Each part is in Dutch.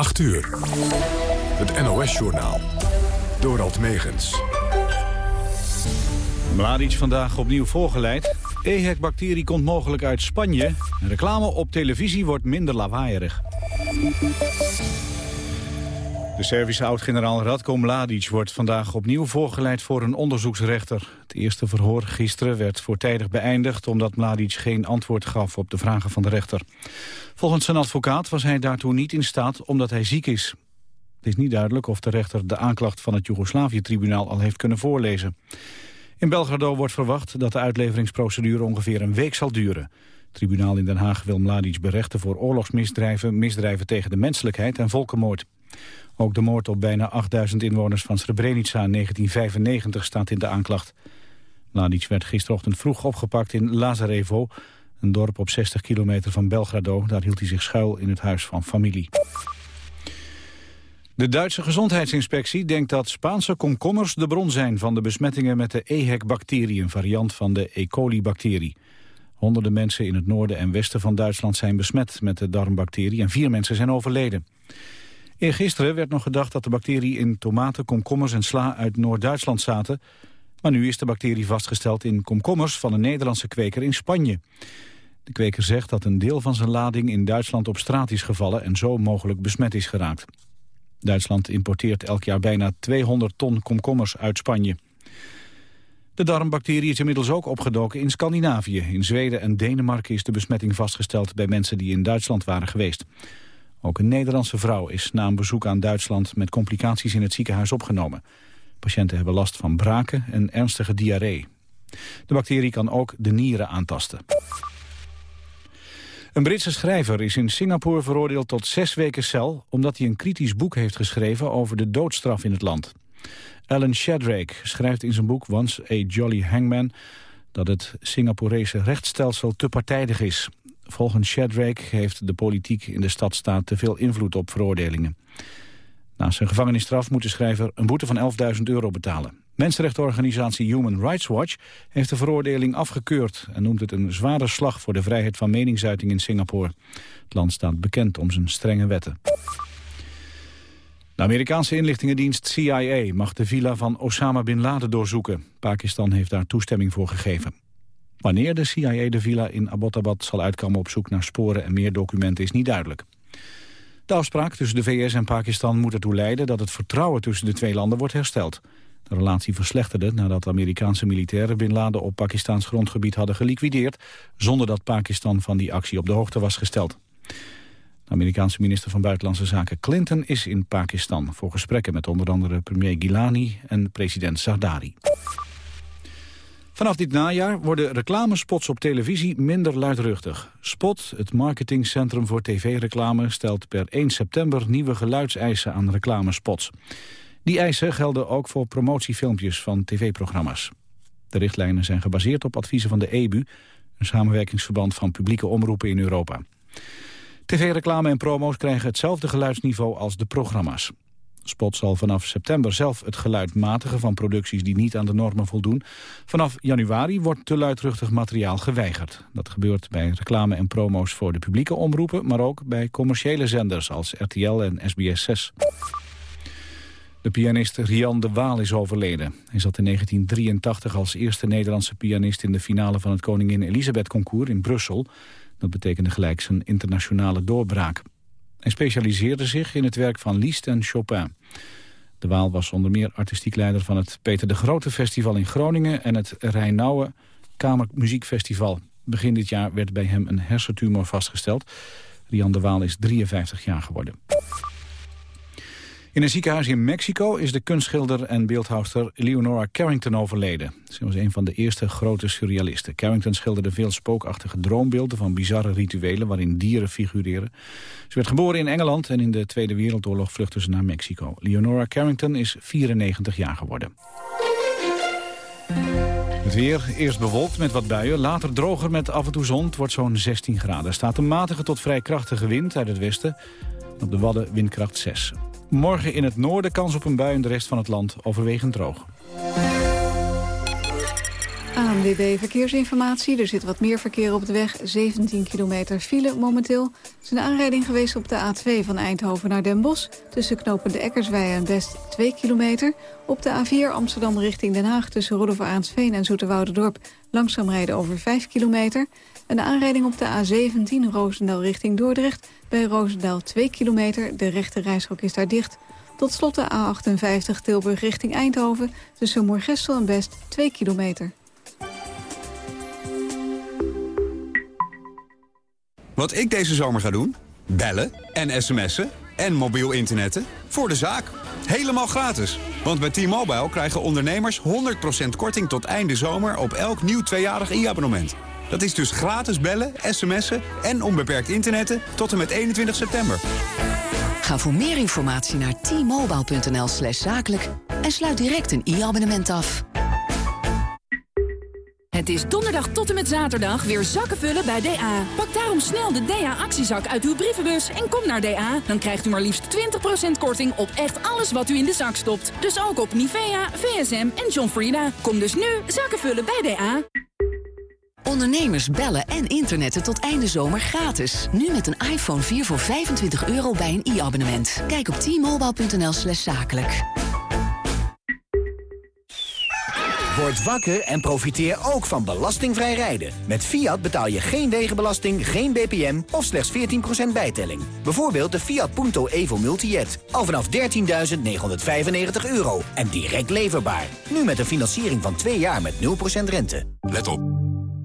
8 uur. Het NOS-journaal. Dorald Megens. Mladic vandaag opnieuw voorgeleid. EHEC-bacterie komt mogelijk uit Spanje. Reclame op televisie wordt minder lawaaierig. De Servische oud-generaal Radko Mladic wordt vandaag opnieuw voorgeleid voor een onderzoeksrechter. Het eerste verhoor gisteren werd voortijdig beëindigd omdat Mladic geen antwoord gaf op de vragen van de rechter. Volgens zijn advocaat was hij daartoe niet in staat omdat hij ziek is. Het is niet duidelijk of de rechter de aanklacht van het Joegoslavië-tribunaal al heeft kunnen voorlezen. In Belgrado wordt verwacht dat de uitleveringsprocedure ongeveer een week zal duren. Het tribunaal in Den Haag wil Mladic berechten voor oorlogsmisdrijven, misdrijven tegen de menselijkheid en volkenmoord. Ook de moord op bijna 8000 inwoners van Srebrenica in 1995 staat in de aanklacht. Mladic werd gisterochtend vroeg opgepakt in Lazarevo, een dorp op 60 kilometer van Belgrado. Daar hield hij zich schuil in het huis van familie. De Duitse gezondheidsinspectie denkt dat Spaanse komkommers de bron zijn van de besmettingen met de EHEC-bacterie, een variant van de E. coli-bacterie. Honderden mensen in het noorden en westen van Duitsland zijn besmet met de darmbacterie en vier mensen zijn overleden. Eergisteren werd nog gedacht dat de bacterie in tomaten, komkommers en sla uit Noord-Duitsland zaten. Maar nu is de bacterie vastgesteld in komkommers van een Nederlandse kweker in Spanje. De kweker zegt dat een deel van zijn lading in Duitsland op straat is gevallen en zo mogelijk besmet is geraakt. Duitsland importeert elk jaar bijna 200 ton komkommers uit Spanje. De darmbacterie is inmiddels ook opgedoken in Scandinavië. In Zweden en Denemarken is de besmetting vastgesteld bij mensen die in Duitsland waren geweest. Ook een Nederlandse vrouw is na een bezoek aan Duitsland met complicaties in het ziekenhuis opgenomen. Patiënten hebben last van braken en ernstige diarree. De bacterie kan ook de nieren aantasten. Een Britse schrijver is in Singapore veroordeeld tot zes weken cel... omdat hij een kritisch boek heeft geschreven over de doodstraf in het land. Alan Shadrake schrijft in zijn boek Once a Jolly Hangman... dat het Singaporese rechtsstelsel te partijdig is. Volgens Shadrake heeft de politiek in de stadstaat te veel invloed op veroordelingen. Na zijn gevangenisstraf moet de schrijver een boete van 11.000 euro betalen. Mensenrechtenorganisatie Human Rights Watch heeft de veroordeling afgekeurd... en noemt het een zware slag voor de vrijheid van meningsuiting in Singapore. Het land staat bekend om zijn strenge wetten. De Amerikaanse inlichtingendienst CIA mag de villa van Osama Bin Laden doorzoeken. Pakistan heeft daar toestemming voor gegeven. Wanneer de CIA de villa in Abbottabad zal uitkomen op zoek naar sporen en meer documenten is niet duidelijk. De afspraak tussen de VS en Pakistan moet ertoe leiden dat het vertrouwen tussen de twee landen wordt hersteld. De relatie verslechterde nadat Amerikaanse militairen Bin Laden op Pakistaans grondgebied hadden geliquideerd, zonder dat Pakistan van die actie op de hoogte was gesteld. De Amerikaanse minister van Buitenlandse Zaken Clinton is in Pakistan voor gesprekken met onder andere premier Gilani en president Zardari. Vanaf dit najaar worden reclamespots op televisie minder luidruchtig. Spot, het marketingcentrum voor tv-reclame, stelt per 1 september nieuwe geluidseisen aan reclamespots. Die eisen gelden ook voor promotiefilmpjes van tv-programma's. De richtlijnen zijn gebaseerd op adviezen van de EBU, een samenwerkingsverband van publieke omroepen in Europa. TV-reclame en promo's krijgen hetzelfde geluidsniveau als de programma's. Spot zal vanaf september zelf het geluid matigen van producties die niet aan de normen voldoen. Vanaf januari wordt te luidruchtig materiaal geweigerd. Dat gebeurt bij reclame en promo's voor de publieke omroepen, maar ook bij commerciële zenders als RTL en SBS 6. De pianist Rian de Waal is overleden. Hij zat in 1983 als eerste Nederlandse pianist in de finale van het Koningin Elisabeth Concours in Brussel. Dat betekende gelijk zijn internationale doorbraak. Hij specialiseerde zich in het werk van Liszt en Chopin. De Waal was onder meer artistiek leider van het Peter de Grote Festival in Groningen... en het Rijnauwe Kamermuziekfestival. Begin dit jaar werd bij hem een hersentumor vastgesteld. Rian de Waal is 53 jaar geworden. In een ziekenhuis in Mexico is de kunstschilder en beeldhouster Leonora Carrington overleden. Ze was een van de eerste grote surrealisten. Carrington schilderde veel spookachtige droombeelden van bizarre rituelen waarin dieren figureren. Ze werd geboren in Engeland en in de Tweede Wereldoorlog vluchtte ze naar Mexico. Leonora Carrington is 94 jaar geworden. Het weer, eerst bewolkt met wat buien, later droger met af en toe zon. Het wordt zo'n 16 graden. Staat een matige tot vrij krachtige wind uit het westen. Op de Wadden windkracht 6. Morgen in het noorden kans op een bui in de rest van het land overwegend droog. ANWB Verkeersinformatie. Er zit wat meer verkeer op de weg. 17 kilometer file momenteel. Er is een aanrijding geweest op de A2 van Eindhoven naar Den Bosch. Tussen knopende Eckersweijen en West 2 kilometer. Op de A4 Amsterdam richting Den Haag tussen Rudolf Aansveen en Zoeterwouderdorp. Langzaam rijden over 5 kilometer. Een aanrijding op de A17 Roosendaal richting Dordrecht. Bij Roosendaal 2 kilometer. De rechte reishok is daar dicht. Tot slot de A58 Tilburg richting Eindhoven. Tussen Moergestel en Best 2 kilometer. Wat ik deze zomer ga doen? Bellen en sms'en en mobiel internetten voor de zaak. Helemaal gratis. Want bij T-Mobile krijgen ondernemers 100% korting tot einde zomer op elk nieuw tweejarig e-abonnement. Dat is dus gratis bellen, sms'en en onbeperkt internetten tot en met 21 september. Ga voor meer informatie naar t-mobile.nl slash zakelijk en sluit direct een e-abonnement af. Het is donderdag tot en met zaterdag weer zakken vullen bij DA. Pak daarom snel de DA-actiezak uit uw brievenbus en kom naar DA. Dan krijgt u maar liefst 20% korting op echt alles wat u in de zak stopt. Dus ook op Nivea, VSM en John Frieda. Kom dus nu zakken vullen bij DA. Ondernemers bellen en internetten tot einde zomer gratis. Nu met een iPhone 4 voor 25 euro bij een e-abonnement. Kijk op t-mobile.nl slash zakelijk. Word wakker en profiteer ook van belastingvrij rijden. Met Fiat betaal je geen wegenbelasting, geen BPM of slechts 14% bijtelling. Bijvoorbeeld de Fiat Punto Evo Multijet. Al vanaf 13.995 euro en direct leverbaar. Nu met een financiering van 2 jaar met 0% rente. Let op.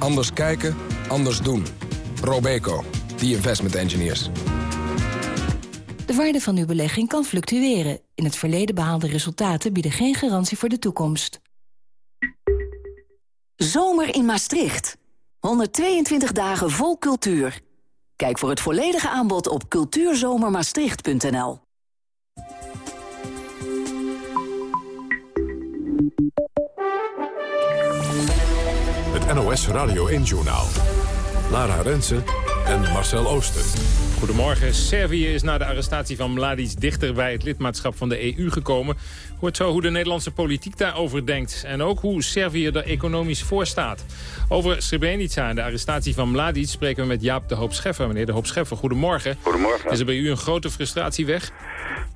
Anders kijken, anders doen. Robeco, the investment engineers. De waarde van uw belegging kan fluctueren. In het verleden behaalde resultaten bieden geen garantie voor de toekomst. Zomer in Maastricht. 122 dagen vol cultuur. Kijk voor het volledige aanbod op cultuurzomermaastricht.nl. NOS Radio 1-journaal. Lara Rensen en Marcel Ooster. Goedemorgen. Servië is na de arrestatie van Mladic dichter bij het lidmaatschap van de EU gekomen. Hoort zo hoe de Nederlandse politiek daarover denkt. En ook hoe Servië er economisch voor staat. Over Srebrenica en de arrestatie van Mladic spreken we met Jaap de Hoop Scheffer. Meneer de Hoop Scheffer, goedemorgen. Goedemorgen. Is er bij u een grote frustratie weg?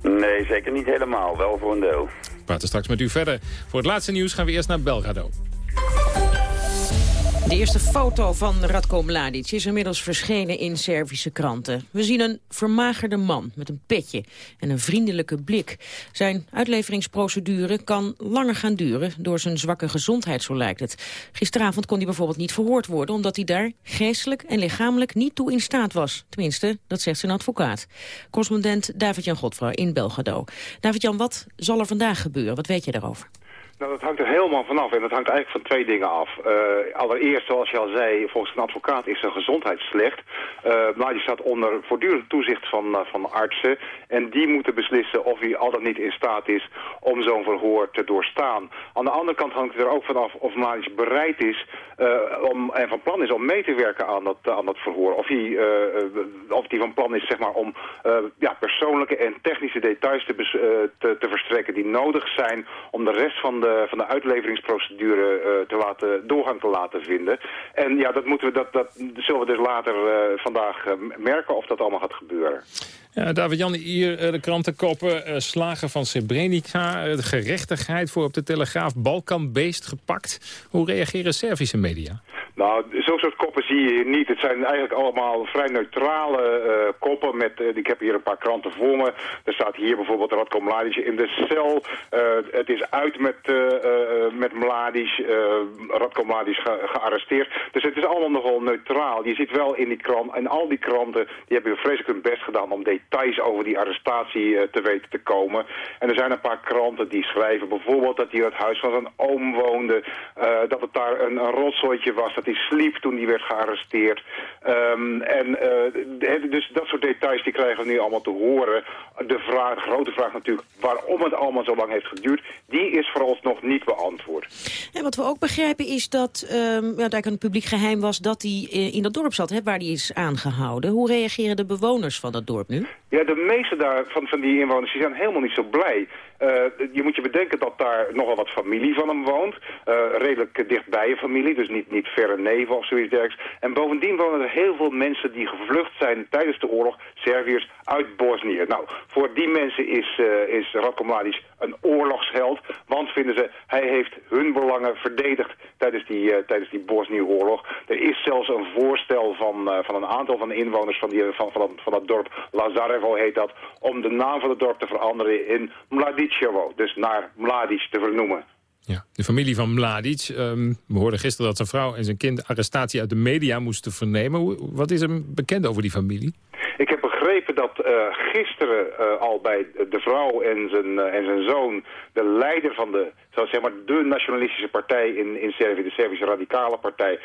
Nee, zeker niet helemaal. Wel voor een deel. We praten straks met u verder. Voor het laatste nieuws gaan we eerst naar Belgrado. De eerste foto van Radko Mladic is inmiddels verschenen in Servische kranten. We zien een vermagerde man met een petje en een vriendelijke blik. Zijn uitleveringsprocedure kan langer gaan duren door zijn zwakke gezondheid, zo lijkt het. Gisteravond kon hij bijvoorbeeld niet verhoord worden... omdat hij daar geestelijk en lichamelijk niet toe in staat was. Tenminste, dat zegt zijn advocaat. Correspondent David-Jan Godfrouw in Belgrado. David-Jan, wat zal er vandaag gebeuren? Wat weet je daarover? Nou, dat hangt er helemaal vanaf. En dat hangt eigenlijk van twee dingen af. Uh, allereerst, zoals je al zei, volgens een advocaat is zijn gezondheid slecht. Uh, maar die staat onder voortdurend toezicht van, uh, van artsen. En die moeten beslissen of hij al dan niet in staat is om zo'n verhoor te doorstaan. Aan de andere kant hangt het er ook vanaf of Mladic bereid is om, en van plan is om mee te werken aan dat, aan dat verhoor. Of hij, of hij van plan is zeg maar, om ja, persoonlijke en technische details te, te, te verstrekken die nodig zijn om de rest van de van de uitleveringsprocedure uh, te laten, doorgang te laten vinden. En ja, dat, moeten we, dat, dat zullen we dus later uh, vandaag uh, merken of dat allemaal gaat gebeuren. Ja, David-Jan, hier de krantenkoppen. slagen van Srebrenica, gerechtigheid voor op de Telegraaf. Balkanbeest gepakt. Hoe reageren Servische media? Nou, zo'n soort koppen zie je hier niet. Het zijn eigenlijk allemaal vrij neutrale uh, koppen. Met, uh, ik heb hier een paar kranten voor me. Er staat hier bijvoorbeeld Radko Mladic in de cel. Uh, het is uit met, met Mladic. Radko Mladic ge gearresteerd. Dus het is allemaal nogal neutraal. Je ziet wel in die krant, en al die kranten, die hebben vreselijk hun best gedaan om details over die arrestatie te weten te komen. En er zijn een paar kranten die schrijven bijvoorbeeld dat hij het huis van zijn oom woonde. dat het daar een, een rotzooitje was hij sliep toen hij werd gearresteerd. Um, en uh, dus dat soort details die krijgen we nu allemaal te horen. De vraag, grote vraag natuurlijk waarom het allemaal zo lang heeft geduurd... die is voor ons nog niet beantwoord. En wat we ook begrijpen is dat um, ja, daar een publiek geheim was... dat hij in dat dorp zat, hè, waar hij is aangehouden. Hoe reageren de bewoners van dat dorp nu? Ja, de meeste daar, van, van die inwoners die zijn helemaal niet zo blij. Uh, je moet je bedenken dat daar nogal wat familie van hem woont. Uh, redelijk dichtbij je familie, dus niet, niet verre neven of zoiets dergelijks. En bovendien wonen er heel veel mensen die gevlucht zijn tijdens de oorlog, Serviërs, uit Bosnië. Nou, voor die mensen is, uh, is Radko Mladic een oorlogsheld, want vinden ze, hij heeft hun belangen verdedigd tijdens die, uh, tijdens die Bosnië-oorlog. Er is zelfs een voorstel van, van een aantal van de inwoners van, die, van, van, van dat dorp, Lazarevo heet dat, om de naam van het dorp te veranderen in Mladicevo, dus naar Mladic te vernoemen. Ja, de familie van Mladic. Um, we hoorden gisteren dat zijn vrouw en zijn kind arrestatie uit de media moesten vernemen. Wat is er bekend over die familie? Ik heb begrepen dat uh, gisteren uh, al bij de vrouw en zijn, uh, en zijn zoon... de leider van de, zeg maar, de nationalistische partij in, in Servië... de Servische Radicale Partij...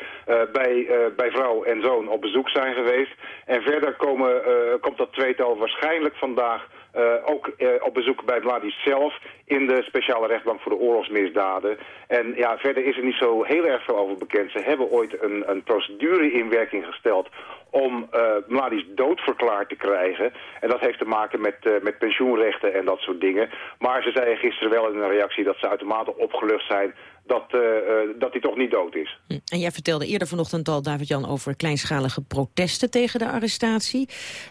bij, bij vrouw en zoon op bezoek zijn geweest. En verder komen, komt dat tweetal waarschijnlijk vandaag... Uh, ook uh, op bezoek bij Mladic zelf in de speciale rechtbank voor de oorlogsmisdaden. En ja, verder is er niet zo heel erg veel over bekend. Ze hebben ooit een, een procedure in werking gesteld om uh, Mladic doodverklaard te krijgen. En dat heeft te maken met, met pensioenrechten en dat soort dingen. Maar ze zeiden gisteren wel in een reactie dat ze uitermate opgelucht zijn dat, uh, dat hij toch niet dood is. Hm. En jij vertelde eerder vanochtend al, David-Jan, over kleinschalige protesten tegen de arrestatie.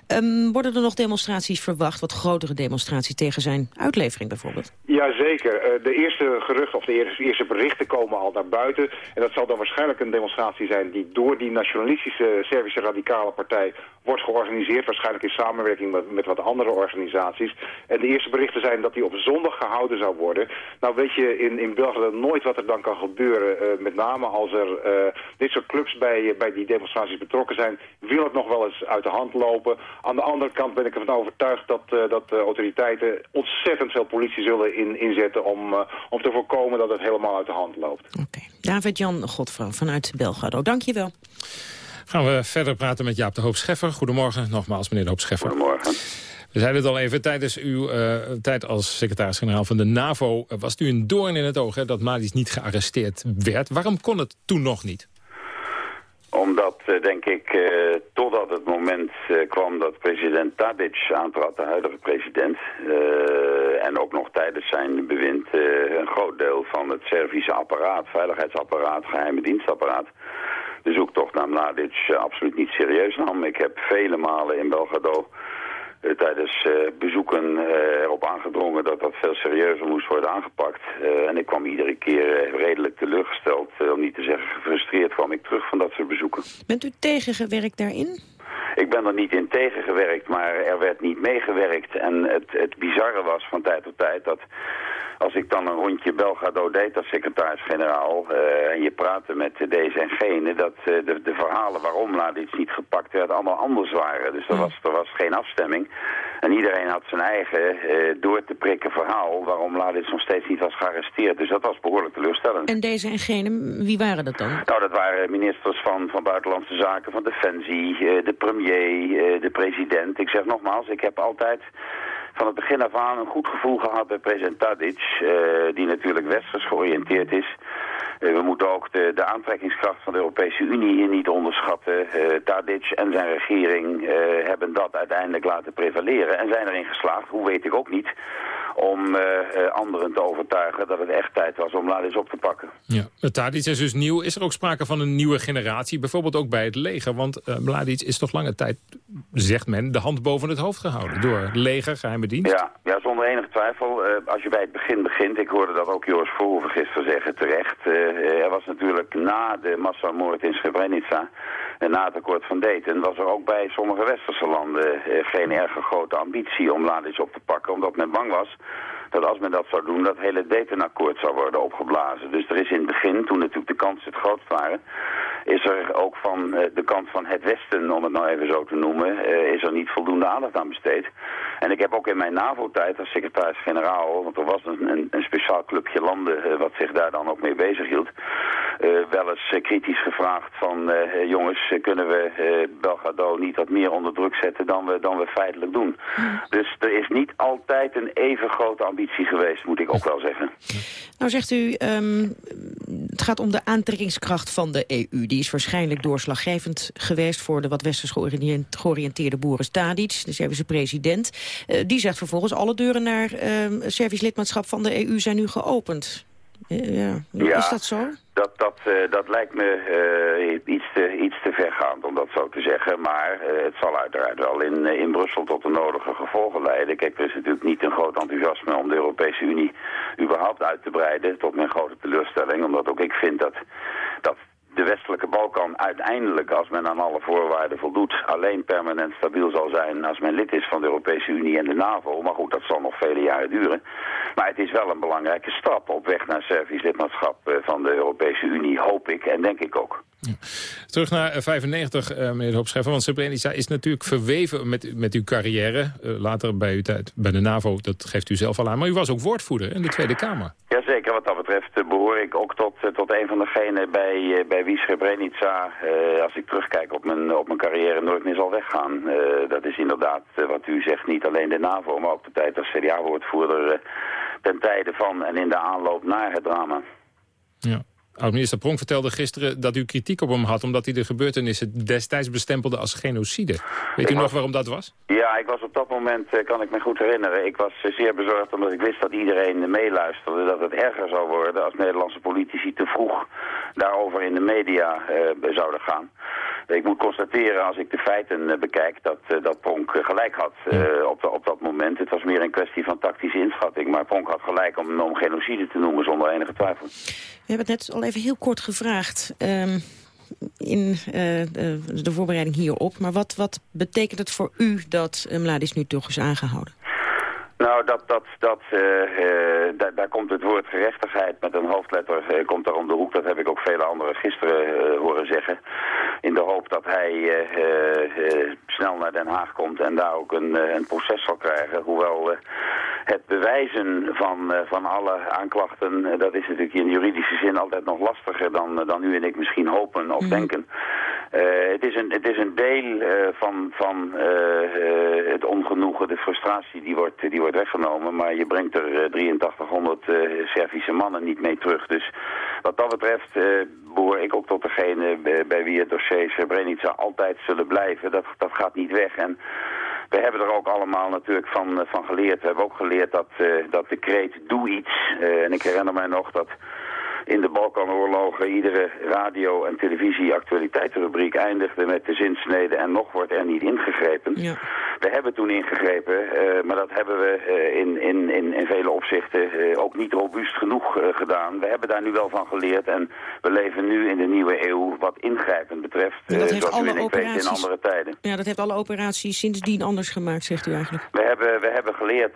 Um, worden er nog demonstraties verwacht, wat grotere demonstraties tegen zijn uitlevering bijvoorbeeld? Jazeker. Uh, de eerste geruchten of de eerste, eerste, berichten komen al naar buiten. En dat zal dan waarschijnlijk een demonstratie zijn die door die nationalistische Servische radicale partij wordt georganiseerd. Waarschijnlijk in samenwerking met, met wat andere organisaties. En de eerste berichten zijn dat die op zondag gehouden zou worden. Nou weet je in, in België nooit wat er dan kan gebeuren. Uh, met name als er uh, dit soort clubs bij, bij die demonstraties betrokken zijn, wil het nog wel eens uit de hand lopen. Aan de andere kant ben ik ervan overtuigd dat, uh, dat de autoriteiten ontzettend veel politie zullen in, inzetten om, om te voorkomen dat het helemaal uit de hand loopt. Oké. Okay. David-Jan Godvrouw vanuit Belgrado, dank je wel. Gaan we verder praten met Jaap de Hoop Scheffer. Goedemorgen nogmaals, meneer de Hoop Scheffer. Goedemorgen. We zeiden het al even, tijdens uw uh, tijd als secretaris-generaal van de NAVO... Uh, was u een doorn in het oog hè, dat Mladic niet gearresteerd werd. Waarom kon het toen nog niet? Omdat, uh, denk ik, totdat het moment kwam dat president Tadic aantrad, de huidige president... en ook nog tijdens zijn bewind een groot deel van het Servische apparaat, veiligheidsapparaat, geheime dienstapparaat de zoektocht naar Mladic absoluut niet serieus nam. Ik heb vele malen in Belgrado tijdens uh, bezoeken uh, erop aangedrongen dat dat veel serieuzer moest worden aangepakt. en ik kwam iedere keer redelijk teleurgesteld, om niet te zeggen gefrustreerd, kwam ik terug van dat soort bezoeken. Bent u tegengewerkt daarin? Ik ben er niet in tegengewerkt, maar er werd niet meegewerkt. En het, het bizarre was van tijd tot tijd dat als ik dan een rondje Belgrado deed als secretaris-generaal uh, en je praatte met deze en gene, dat uh, de, de, verhalen waarom iets niet gepakt werd allemaal anders waren. Dus er was, er was geen afstemming. En iedereen had zijn eigen uh, door te prikken verhaal waarom Mladic nog steeds niet was gearresteerd. Dus dat was behoorlijk teleurstellend. En deze en gene, wie waren dat dan? Nou, dat waren ministers van, van Buitenlandse Zaken, van Defensie, de premier, de president. Ik zeg nogmaals, ik heb altijd van het begin af aan een goed gevoel gehad bij president Tadic, uh, die natuurlijk westers georiënteerd is. Uh, we moeten ook de, de, aantrekkingskracht van de Europese Unie hier niet onderschatten. Uh, Tadic en zijn regering hebben dat uiteindelijk laten prevaleren en zijn erin geslaagd, hoe weet ik ook niet, om anderen te overtuigen dat het echt tijd was om Mladic op te pakken. Ja, Tadic is dus nieuw. Is er ook sprake van een nieuwe generatie, bijvoorbeeld ook bij het leger? Want uh, Mladic is toch lange tijd, zegt men, de hand boven het hoofd gehouden door het leger, geheime dienst? Ja, ja zonder enige twijfel. als je bij het begin begint, ik hoorde dat ook Joris Verhoeven gisteren zeggen, terecht. Er was natuurlijk na de massamoord in Srebrenica en na het akkoord van Dayton was er ook bij sommige westerse landen eh, geen erg grote ambitie om Mladic op te pakken, omdat men bang was dat als men dat zou doen, dat hele Dayton-akkoord zou worden opgeblazen. Dus er is in het begin, toen natuurlijk de kansen het grootst waren, is er ook van uh, de kant van het Westen, om het nou even zo te noemen, uh, is er niet voldoende aandacht aan besteed. En ik heb ook in mijn NAVO-tijd als secretaris-generaal, want er was een, een, speciaal clubje landen uh, wat zich daar dan ook mee bezig hield, wel eens kritisch gevraagd van jongens, kunnen we Belgrado niet wat meer onder druk zetten dan we, dan we feitelijk doen. Dus er is niet altijd een even grote ambitie geweest, moet ik ook wel zeggen. Nou zegt u, um, het gaat om de aantrekkingskracht van de EU. Die is waarschijnlijk doorslaggevend geweest voor de wat westers georiënteerde boeren Tadic, de Servische president. Uh, die zegt vervolgens alle deuren naar uh, Servisch lidmaatschap van de EU zijn nu geopend. Uh, ja. ja. Is dat zo? Dat, dat, uh, dat lijkt me uh, iets, te, iets te vergaand om dat zo te zeggen. Maar uh, het zal uiteraard wel in, in Brussel tot de nodige gevolgen leiden. Kijk, er is natuurlijk niet een groot enthousiasme om de Europese Unie überhaupt uit te breiden. Tot mijn grote teleurstelling. Omdat ook ik vind dat, dat de westelijke Balkan uiteindelijk, als men aan alle voorwaarden voldoet, alleen permanent stabiel zal zijn als men lid is van de Europese Unie en de NAVO. Maar goed, dat zal nog vele jaren duren. Maar het is wel een belangrijke stap op weg naar Servisch lidmaatschap eh, van de Europese Unie, hoop ik en denk ik ook. Ja. Terug naar 95, uh, eh, meneer de Hoopscheffer. Want Srebrenica is natuurlijk verweven met, met uw carrière. Uh, later bij uw tijd bij de NAVO, dat geeft u zelf al aan. Maar u was ook woordvoerder in de Tweede Kamer. Jazeker, wat dat betreft behoor ik ook tot, tot een van degenen bij, bij wie Srebrenica, als ik terugkijk op mijn, op mijn carrière, nooit meer zal weggaan. dat is inderdaad, wat u zegt, niet alleen de NAVO, maar ook de tijd als CDA-woordvoerder ten tijde van en in de aanloop naar het drama. Ja. Oud-minister Pronk vertelde gisteren dat u kritiek op hem had... omdat hij de gebeurtenissen destijds bestempelde als genocide. Weet u nog waarom dat was? Ja, ik was op dat moment, eh, kan ik me goed herinneren... ik was eh, zeer bezorgd omdat ik wist dat iedereen meeluisterde... dat het erger zou worden als Nederlandse politici te vroeg daarover in de media uh, zouden gaan. Ik moet constateren, als ik de feiten bekijk, dat, dat Pronk gelijk had op, op dat moment. Het was meer een kwestie van tactische inschatting. Maar Pronk had gelijk om, om genocide te noemen zonder enige twijfel. We hebben het net al even heel kort gevraagd um, in uh, de, de, voorbereiding hierop. Maar wat, wat betekent het voor u dat uh, Mladic nu toch is aangehouden? Nou, dat, dat, dat, uh, uh, daar, daar komt het woord gerechtigheid met een hoofdletter uh, komt daar om de hoek. Dat heb ik ook vele anderen gisteren horen zeggen. In de hoop dat hij snel naar Den Haag komt en daar ook een, een proces zal krijgen. Hoewel het bewijzen van, van alle aanklachten, dat is natuurlijk in juridische zin altijd nog lastiger dan, dan u en ik misschien hopen of mhm. denken. het, is een, het is een deel van, van het ongenoegen, de frustratie die wordt, die wordt weggenomen. Maar je brengt er 8300 uh, eh, Servische mannen niet mee terug. Dus wat dat betreft uh, behoor ik ook tot degene bij, wie het dossier Srebrenica altijd zullen blijven. Dat, dat gaat niet weg. En we hebben er ook allemaal natuurlijk van, van geleerd. We hebben ook geleerd dat, dat de kreet doe iets. en ik herinner mij nog dat in de Balkanoorlogen iedere radio- en televisie-actualiteitenrubriek eindigde met de zinsnede en nog wordt er niet ingegrepen. Ja. We hebben toen ingegrepen, uh, maar dat hebben we uh, in, in, in, in, vele opzichten uh, ook niet robuust genoeg gedaan. We hebben daar nu wel van geleerd en we leven nu in de nieuwe eeuw wat ingrijpen betreft, dat heeft alle operaties... in andere tijden. Ja, dat heeft alle operaties sindsdien anders gemaakt, zegt u eigenlijk. We hebben, we hebben geleerd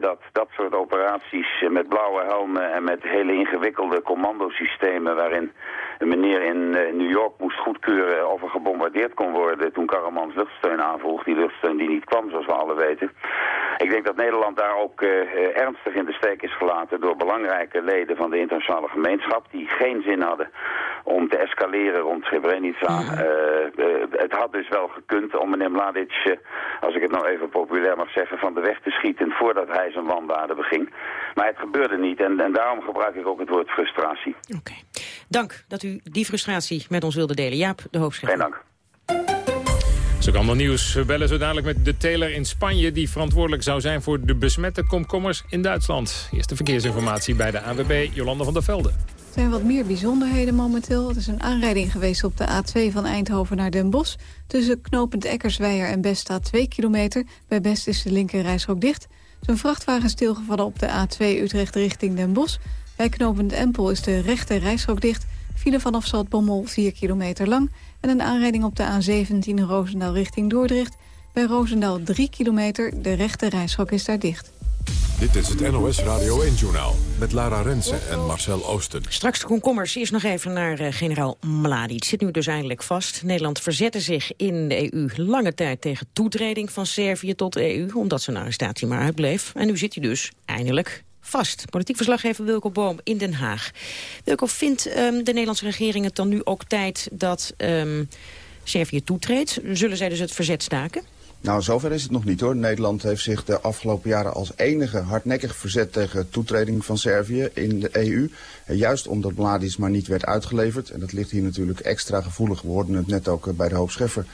dat dat soort operaties met blauwe helmen en met hele ingewikkelde commandosystemen waarin een meneer in uh, New York moest goedkeuren of er gebombardeerd kon worden toen Karamans luchtsteun aanvroeg, die luchtsteun die niet kwam zoals we alle weten. Ik denk dat Nederland daar ook uh, ernstig in de steek is gelaten door belangrijke leden van de internationale gemeenschap die geen zin hadden om te escaleren rond Srebrenica. Uh, het had dus wel gekund om meneer Mladic, als ik het nou even populair mag zeggen, van de weg te schieten voordat hij zijn wandaden beging. Maar het gebeurde niet en, en daarom gebruik ik ook het woord frustratie. Oké. Dank dat u die frustratie met ons wilde delen. Jaap, de hoofdschrijver. Geen dank. is ook allemaal nieuws. We bellen zo dadelijk met de teler in Spanje... die verantwoordelijk zou zijn voor de besmette komkommers in Duitsland. Eerste verkeersinformatie bij de AWB, Jolanda van der Velde. Er zijn wat meer bijzonderheden momenteel. Het is een aanrijding geweest op de A2 van Eindhoven naar Den Bosch. Tussen knopend Eckersweijer en Best staat 2 kilometer. Bij Best is de linker dicht. Zijn vrachtwagen stilgevallen op de A2 Utrecht richting Den Bosch. Bij knopend Empel is de rechte reishok dicht. File vanaf Zaltbommel 4 kilometer lang. En een aanrijding op de A17 Roosendaal richting Dordrecht. Bij Roosendaal 3 kilometer. De rechte reishok is daar dicht. Dit is het NOS Radio 1-journaal met Lara Rensen en Marcel Oosten. Straks de komkommers. Eerst nog even naar uh, generaal Mladic. Zit nu dus eindelijk vast. Nederland verzette zich in de EU lange tijd tegen toetreding van Servië tot de EU... omdat zijn arrestatie maar uitbleef. En nu zit hij dus eindelijk vast. Politiek verslaggever Wilco Boom in Den Haag. Wilco, vindt um, de Nederlandse regering het dan nu ook tijd dat um, Servië toetreedt? Zullen zij dus het verzet staken? Nou, zover is het nog niet hoor. Nederland heeft zich de afgelopen jaren als enige hardnekkig verzet tegen toetreding van Servië in de EU. Juist omdat Mladic maar niet werd uitgeleverd. En dat ligt hier natuurlijk extra gevoelig. We het net ook eh, bij de hoop Scheffer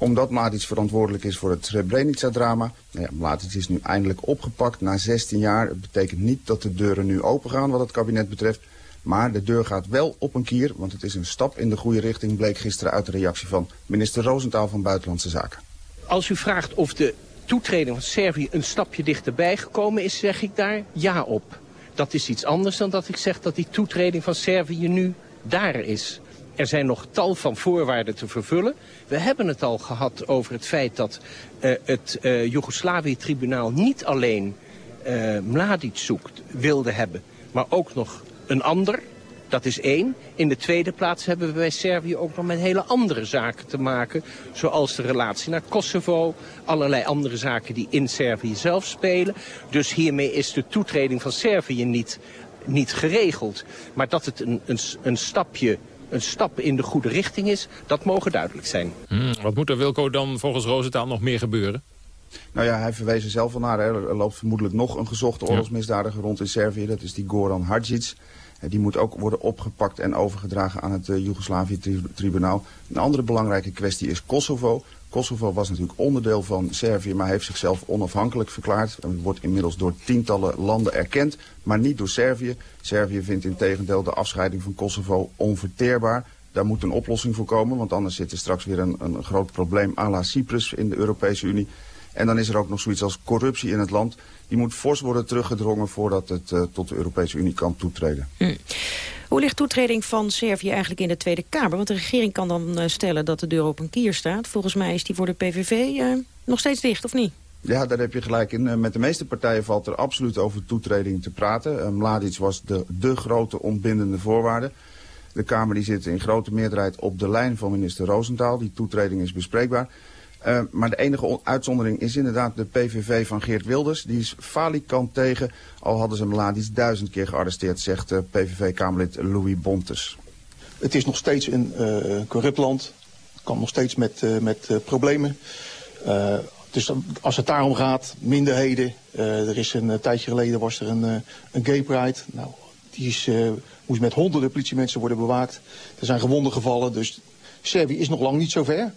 omdat Mladic verantwoordelijk is voor het Srebrenica-drama. Nou ja, is nu eindelijk opgepakt na 16 jaar. Het betekent niet dat de deuren nu open gaan wat het kabinet betreft. Maar de deur gaat wel op een kier, want het is een stap in de goede richting... bleek gisteren uit de reactie van minister Roosentaal van Buitenlandse Zaken. Als u vraagt of de toetreding van Servië een stapje dichterbij gekomen is, zeg ik daar ja op. Dat is iets anders dan dat ik zeg dat die toetreding van Servië nu daar is. Er zijn nog tal van voorwaarden te vervullen. We hebben het al gehad over het feit dat uh, het uh, Joegoslavië-tribunaal niet alleen uh, Mladic zoekt, wilde hebben, maar ook nog een ander. Dat is één. In de tweede plaats hebben we bij Servië ook nog met hele andere zaken te maken. Zoals de relatie naar Kosovo. Allerlei andere zaken die in Servië zelf spelen. Dus hiermee is de toetreding van Servië niet, niet geregeld. Maar dat het een, een, een stapje een stap in de goede richting is, dat mogen duidelijk zijn. Hmm, wat moet er Wilco dan volgens Roosentaal nog meer gebeuren? Nou ja, hij verwees er zelf al naar. Hè. Er loopt vermoedelijk nog een gezochte oorlogsmisdadiger rond in Servië. Dat is die Goran Hadjic. Die moet ook worden opgepakt en overgedragen aan het uh, Joegoslavië-tribunaal. Een andere belangrijke kwestie is Kosovo. Kosovo was natuurlijk onderdeel van Servië, maar heeft zichzelf onafhankelijk verklaard. En wordt inmiddels door tientallen landen erkend, maar niet door Servië. Servië vindt in tegendeel de afscheiding van Kosovo onverteerbaar. Daar moet een oplossing voor komen, want anders zit er straks weer een, een groot probleem à la Cyprus in de Europese Unie. En dan is er ook nog zoiets als corruptie in het land. Die moet fors worden teruggedrongen voordat het uh, tot de Europese Unie kan toetreden. Mm. Hoe ligt toetreding van Servië eigenlijk in de Tweede Kamer? Want de regering kan dan uh, stellen dat de deur op een kier staat. Volgens mij is die voor de PVV uh, nog steeds dicht, of niet? Ja, daar heb je gelijk in. Met de meeste partijen valt er absoluut over toetreding te praten. Mladic was de, de grote ontbindende voorwaarde. De Kamer die zit in grote meerderheid op de lijn van minister Roosentaal. Die toetreding is bespreekbaar. Uh, maar de enige uitzondering is inderdaad de PVV van Geert Wilders. Die is falikant tegen, al hadden ze Mladic duizend keer gearresteerd, zegt uh, PVV-Kamerlid Louis Bontes. Het is nog steeds een uh, corrupt land. Het kan nog steeds met, met problemen. dus als het daarom gaat, minderheden. er is een tijdje geleden was er een, een gay pride. Nou, die is, moest met honderden politiemensen worden bewaakt. Er zijn gewonden gevallen, dus Servië is nog lang niet zo ver.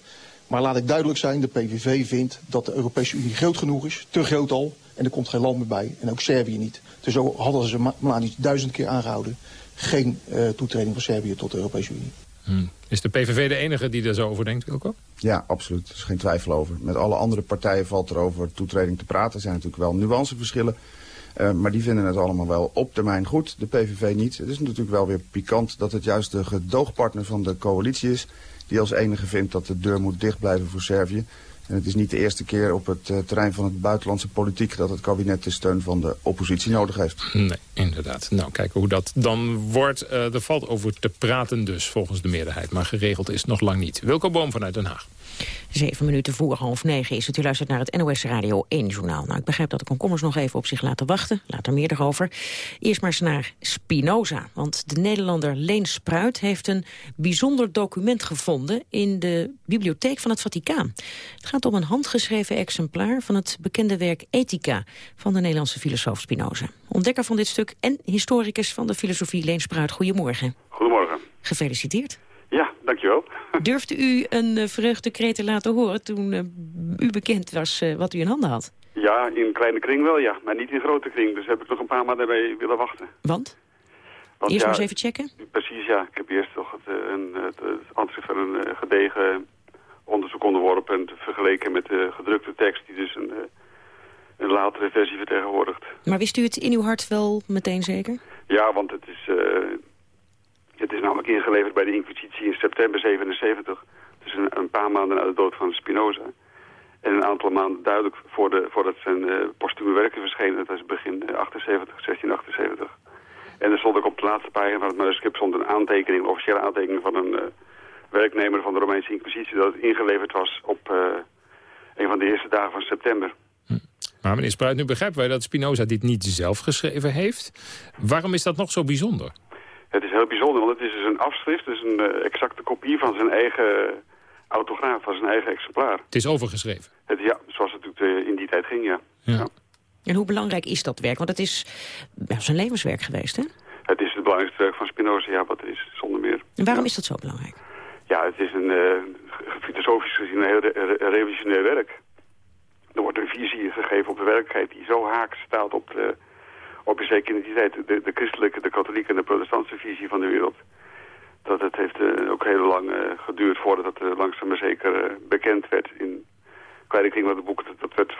Maar laat ik duidelijk zijn, de PVV vindt dat de Europese Unie groot genoeg is. Te groot al. En er komt geen land meer bij. En ook Servië niet. Dus zo hadden ze Mladic duizend keer aangehouden. Geen uh, toetreding van Servië tot de Europese Unie. Hmm. Is de PVV de enige die er zo over denkt, Wilco? Ja, absoluut. Er is geen twijfel over. Met alle andere partijen valt er over toetreding te praten. Er zijn natuurlijk wel nuanceverschillen. Uh, maar die vinden het allemaal wel op termijn goed. De PVV niet. Het is natuurlijk wel weer pikant dat het juist de gedoogpartner van de coalitie is die als enige vindt dat de deur moet dicht blijven voor Servië. En het is niet de eerste keer op het uh, terrein van het buitenlandse politiek... dat het kabinet de steun van de oppositie nodig heeft. Nee, inderdaad. Nou, kijken hoe dat dan wordt. Uh, er valt over te praten dus, volgens de meerderheid. Maar geregeld is nog lang niet. Wilco Boom vanuit Den Haag. Zeven minuten voor half negen is het. U luistert naar het NOS Radio 1 journaal. Nou, ik begrijp dat de komkommers nog even op zich laten wachten. Later meer erover. Eerst maar eens naar Spinoza. Want de Nederlander Leen Spruit heeft een bijzonder document gevonden... in de bibliotheek van het Vaticaan. Het gaat om een handgeschreven exemplaar van het bekende werk Ethica... van de Nederlandse filosoof Spinoza. Ontdekker van dit stuk en historicus van de filosofie Leen Spruit. Goedemorgen. Goedemorgen. Gefeliciteerd. Ja, dankjewel. Durfde u een uh, vreugdekreet te laten horen toen uh, u bekend was uh, wat u in handen had? Ja, in een kleine kring wel, ja. Maar niet in grote kring. Dus heb ik nog een paar maanden mee willen wachten. Want? Want eerst ja, maar eens even checken? Precies, ja. Ik heb eerst toch het, een, het, het van een gedegen onderzoek onderworpen... en vergeleken met de gedrukte tekst die dus een, een latere versie vertegenwoordigt. Maar wist u het in uw hart wel meteen zeker? Ja, want het is, het is namelijk ingeleverd bij de Inquisitie in september 77. Dus een, een paar maanden na de dood van Spinoza. En een aantal maanden duidelijk voor de, voordat zijn uh, postume werken verschenen. Dat was begin 78, 1678. En er stond ook op de laatste pagina van het manuscript een aantekening, een officiële aantekening van een uh, werknemer van de Romeinse Inquisitie. Dat het ingeleverd was op uh, een van de eerste dagen van september. Hm. Maar meneer Spruit, nu begrijpen wij dat Spinoza dit niet zelf geschreven heeft. Waarom is dat nog zo bijzonder? Het is heel bijzonder, want het is dus een afschrift, dus een exacte kopie van zijn eigen autograaf, van zijn eigen exemplaar. Het is overgeschreven? Het, ja, zoals het natuurlijk in die tijd ging, ja. ja. En hoe belangrijk is dat werk? Want het is ja, zijn levenswerk geweest, hè? Het is het belangrijkste werk van Spinoza, ja, wat er is, zonder meer. En waarom is dat zo belangrijk? Ja, het is een uh, filosofisch gezien een heel re revolutionair werk. Er wordt een visie gegeven op de werkelijkheid die zo haaks staat op de, op je zekere identiteit. De, de christelijke, de katholieke en de protestantse visie van de wereld dat het heeft uh, ook heel lang uh, geduurd voordat het uh, langzaam maar zeker bekend werd. In kring van het boek, dat, dat werd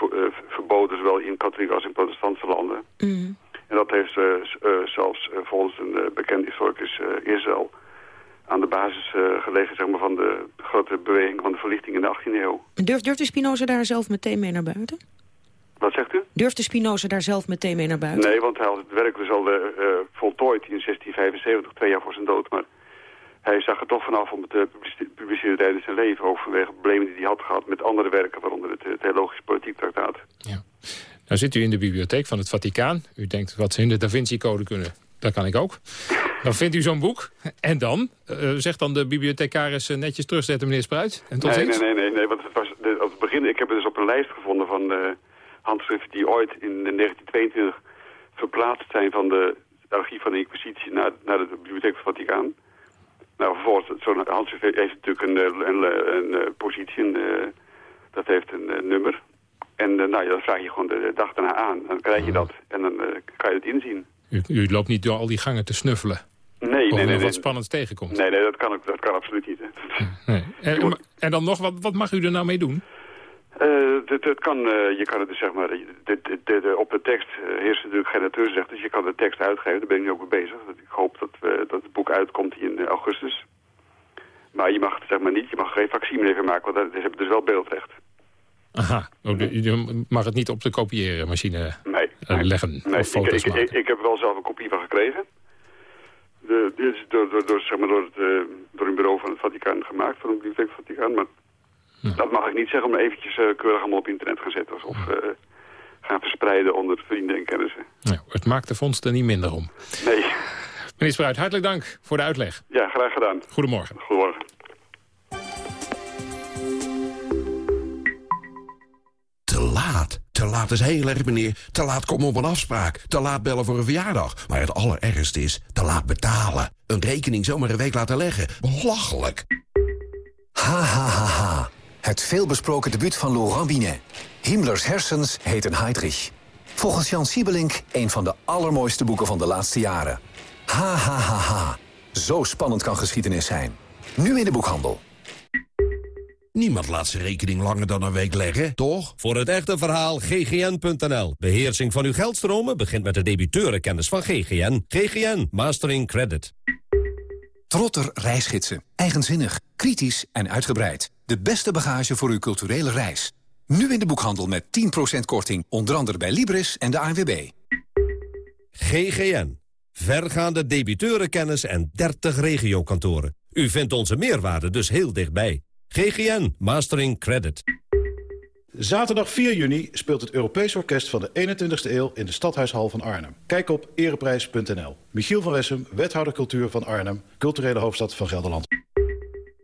verboden zowel in katholieke als in protestantse landen. Mm. En dat heeft zelfs volgens een bekend historicus Israël aan de basis gelegen zeg maar, van de grote beweging van de verlichting in de 18e eeuw. Durft, durft de Spinoza daar zelf meteen mee naar buiten? Wat zegt u? Durfde Spinoza daar zelf meteen mee naar buiten? Nee, want hij had het werk dus al voltooid in 1675, twee jaar voor zijn dood. Maar hij zag er toch vanaf om het te publiceren tijdens zijn leven... ook vanwege problemen die hij had gehad met andere werken... waaronder het Theologisch Politiek Traktaat. Ja. Nou zit u in de bibliotheek van het Vaticaan. U denkt wat ze in de Da Vinci-code kunnen. Dat kan ik ook. Dan vindt u zo'n boek. En dan? Uh, zegt dan de bibliothecaris uh, netjes terugzetten, meneer Spruit? En tot nee, nee, nee, nee, nee, want het was de, op het begin... Ik heb het dus op een lijst gevonden van uh, handschriften... die ooit in 1922 verplaatst zijn van de archief van de Inquisitie... naar, naar de bibliotheek van het Vaticaan. Nou, vervolgens, zo'n handschrift heeft natuurlijk een, eh, een, een, een eh, positie, een, eh, dat heeft een nummer. En nou, dan vraag je gewoon de, dag daarna aan. Dan krijg je dat en dan kan je het inzien. U, u, loopt niet door al die gangen te snuffelen? Nee, nee, nee. nee wat spannends tegenkomt? Nee, nee, dat kan, dat kan absoluut niet. Nee. En, en, dan nog, wat, wat mag u er nou mee doen? Uh, kan, uh, je kan het dus zeg maar, op de tekst uh, heerst natuurlijk geen auteursrecht, dus je kan de tekst uitgeven, daar ben ik nu ook mee bezig. Ik hoop dat, dat het boek uitkomt in augustus. Maar je mag het zeg maar niet, je mag geen facsimile van maken, want ze hebben dus wel beeldrecht. Aha, oh, je mag het niet op de kopieermachine nee, leggen nee, of foto's ik, ik, maken? Ik, ik, heb wel zelf een kopie van gekregen. De, dit is door, door, door, zeg maar, door, het, door een bureau van het Vaticaan gemaakt, van de Bibliotheek van het Vaticaan, maar... Dat mag ik niet zeggen om eventjes uh, keurig allemaal op internet gaan zetten. Of uh, gaan verspreiden onder vrienden en kennissen. Nou, het maakt de vondst er niet minder om. Nee. Meneer Spruit, hartelijk dank voor de uitleg. Ja, graag gedaan. Goedemorgen. Goedemorgen. Te laat. Te laat is heel erg, meneer. Te laat komen op een afspraak. Te laat bellen voor een verjaardag. Maar het allerergste is te laat betalen. Een rekening zomaar een week laten leggen. Belachelijk. Ha, ha, ha, ha. Het veelbesproken debuut van Laurent Binet. Himmlers hersens heten Heydrich. Volgens Jan Siebelink een van de allermooiste boeken van de laatste jaren. Ha, ha, ha, ha. Zo spannend kan geschiedenis zijn. Nu in de boekhandel. Niemand laat zijn rekening langer dan een week leggen, toch? Voor het echte verhaal ggn.nl. Beheersing van uw geldstromen begint met de debiteurenkennis van GGN. GGN Mastering Credit. Trotter reisgidsen. Eigenzinnig, kritisch en uitgebreid. De beste bagage voor uw culturele reis. Nu in de boekhandel met 10% korting, onder andere bij Libris en de ANWB. GGN. Vergaande debiteurenkennis en 30 regiokantoren. U vindt onze meerwaarde dus heel dichtbij. GGN Mastering Credit. Zaterdag 4 juni speelt het Europees Orkest van de 21ste eeuw in de Stadhuishal van Arnhem. Kijk op ereprijs.nl. Michiel van Wessem, wethouder cultuur van Arnhem, culturele hoofdstad van Gelderland.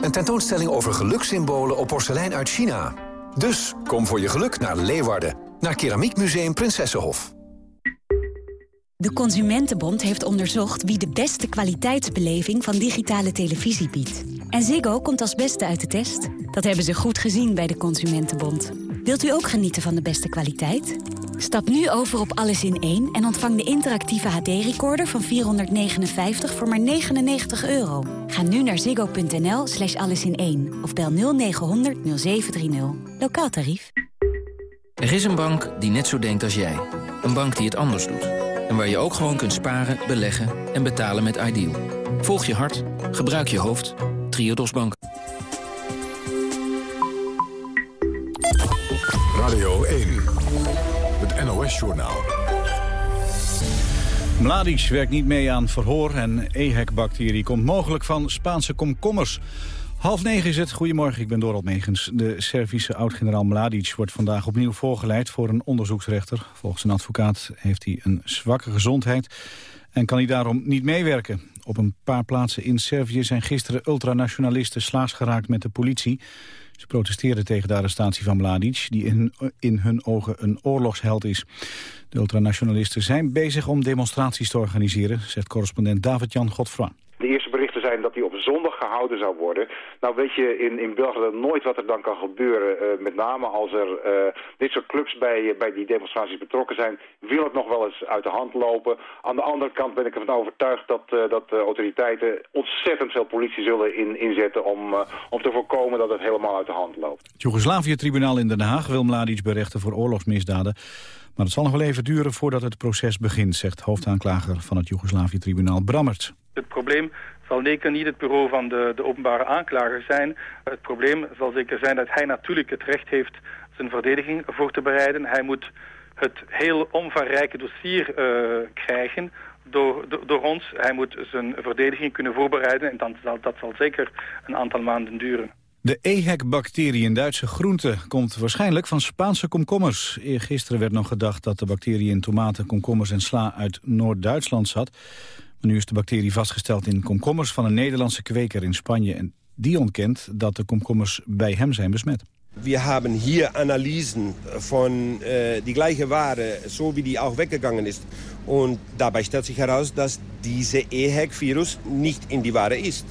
Een tentoonstelling over gelukssymbolen op porselein uit China. Dus kom voor je geluk naar Leeuwarden. Naar Keramiekmuseum Prinsessenhof. De Consumentenbond heeft onderzocht wie de beste kwaliteitsbeleving van digitale televisie biedt. En Ziggo komt als beste uit de test. Dat hebben ze goed gezien bij de Consumentenbond. Wilt u ook genieten van de beste kwaliteit? Stap nu over op Alles in 1 en ontvang de interactieve HD-recorder van 459 voor maar 99 euro. Ga nu naar ziggo.nl slash allesin1 of bel 0900 0730. Lokaal tarief. Er is een bank die net zo denkt als jij. Een bank die het anders doet. En waar je ook gewoon kunt sparen, beleggen en betalen met Ideal. Volg je hart, gebruik je hoofd. Triodos Bank. Radio 1, het Mladic werkt niet mee aan verhoor en EHEC-bacterie komt mogelijk van Spaanse komkommers. Half negen is het. Goedemorgen, ik ben Dorald Megens. De Servische oud-generaal Mladic wordt vandaag opnieuw voorgeleid voor een onderzoeksrechter. Volgens een advocaat heeft hij een zwakke gezondheid en kan hij daarom niet meewerken. Op een paar plaatsen in Servië zijn gisteren ultranationalisten slaags geraakt met de politie. Ze protesteerden tegen de arrestatie van Mladic, die in, in hun ogen een oorlogsheld is. De ultranationalisten zijn bezig om demonstraties te organiseren, zegt correspondent David-Jan Godfroy. De eerste zijn dat hij op zondag gehouden zou worden. Nou weet je in, in België nooit wat er dan kan gebeuren. Uh, met name als er uh, dit soort clubs bij, bij die demonstraties betrokken zijn... wil het nog wel eens uit de hand lopen. Aan de andere kant ben ik ervan overtuigd dat, uh, dat de autoriteiten... ontzettend veel politie zullen in, inzetten om, om te voorkomen dat het helemaal uit de hand loopt. Het Joegoslavië-tribunaal in Den Haag wil Mladic berechten voor oorlogsmisdaden. Maar het zal nog wel even duren voordat het proces begint... zegt hoofdaanklager van het Joegoslavië-tribunaal Brammert. Het probleem zal niet het bureau van de, de openbare aanklager zijn. Het probleem zal zeker zijn dat hij natuurlijk het recht heeft zijn verdediging voor te bereiden. Hij moet het heel omvangrijke dossier uh, krijgen door, door, door, ons. Hij moet zijn verdediging kunnen voorbereiden en dan zal, dat zal zeker een aantal maanden duren. De EHEC-bacterie in Duitse groenten komt waarschijnlijk van Spaanse komkommers. Eergisteren werd nog gedacht dat de bacterie in tomaten, komkommers en sla uit Noord-Duitsland zat. Nu is de bacterie vastgesteld in komkommers van een Nederlandse kweker in Spanje. En die ontkent dat de komkommers bij hem zijn besmet. We hebben hier Analysen van uh, die gleiche Ware, so wie die auch weggegangen ist. Und dabei stellt sich heraus, dass diese EHEC-Virus nicht in die Ware ist.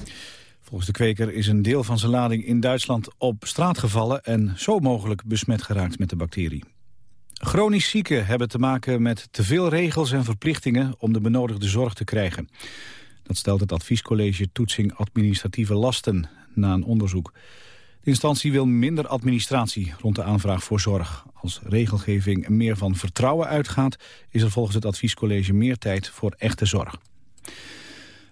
Volgens de kweker is een deel van zijn lading in Duitsland op straat gevallen... en zo mogelijk besmet geraakt met de bacterie. Chronisch zieken hebben te maken met te veel regels en verplichtingen om de benodigde zorg te krijgen. Dat stelt het adviescollege Toetsing Administratieve Lasten na een onderzoek. De instantie wil minder administratie rond de aanvraag voor zorg. Als regelgeving meer van vertrouwen uitgaat... is er volgens het adviescollege meer tijd voor echte zorg.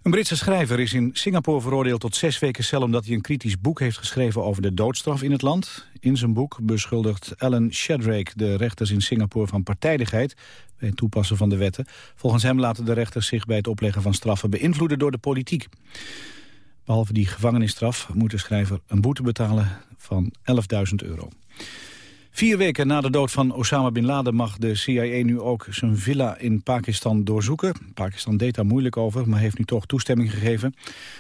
Een Britse schrijver is in Singapore veroordeeld tot zes weken cel... omdat hij een kritisch boek heeft geschreven over de doodstraf in het land. In zijn boek beschuldigt Alan Shadrake de rechters in Singapore van partijdigheid... bij het toepassen van de wetten. Volgens hem laten de rechters zich bij het opleggen van straffen beïnvloeden door de politiek. Behalve die gevangenisstraf moet de schrijver een boete betalen van 11.000 euro. Vier weken na de dood van Osama Bin Laden mag de CIA nu ook zijn villa in Pakistan doorzoeken. Pakistan deed daar moeilijk over, maar heeft nu toch toestemming gegeven.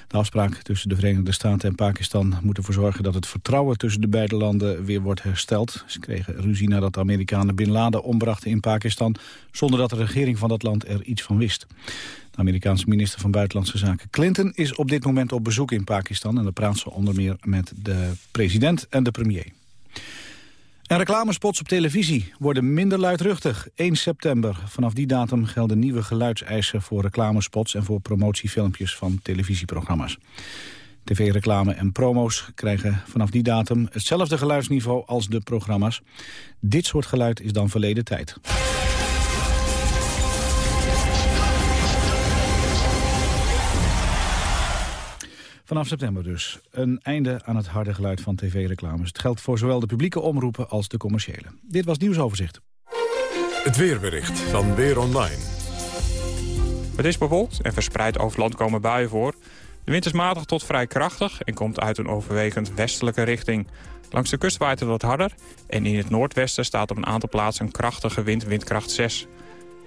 De afspraak tussen de Verenigde Staten en Pakistan moet ervoor zorgen dat het vertrouwen tussen de beide landen weer wordt hersteld. Ze kregen ruzie nadat de Amerikanen Bin Laden ombrachten in Pakistan, zonder dat de regering van dat land er iets van wist. De Amerikaanse minister van Buitenlandse Zaken Clinton is op dit moment op bezoek in Pakistan en daar praat ze onder meer met de president en de premier. Reclamespots op televisie worden minder luidruchtig. 1 september. Vanaf die datum gelden nieuwe geluidseisen voor reclamespots... en voor promotiefilmpjes van televisieprogramma's. TV-reclame en promo's krijgen vanaf die datum hetzelfde geluidsniveau als de programma's. Dit soort geluid is dan verleden tijd. Vanaf september dus. Een einde aan het harde geluid van tv-reclames. Het geldt voor zowel de publieke omroepen als de commerciële. Dit was Nieuwsoverzicht. Het weerbericht van Weer Online. Het is bewolkt en verspreid over het land komen buien voor. De wind is matig tot vrij krachtig en komt uit een overwegend westelijke richting. Langs de kust waait het wat harder en in het noordwesten staat op een aantal plaatsen een krachtige wind, windkracht 6.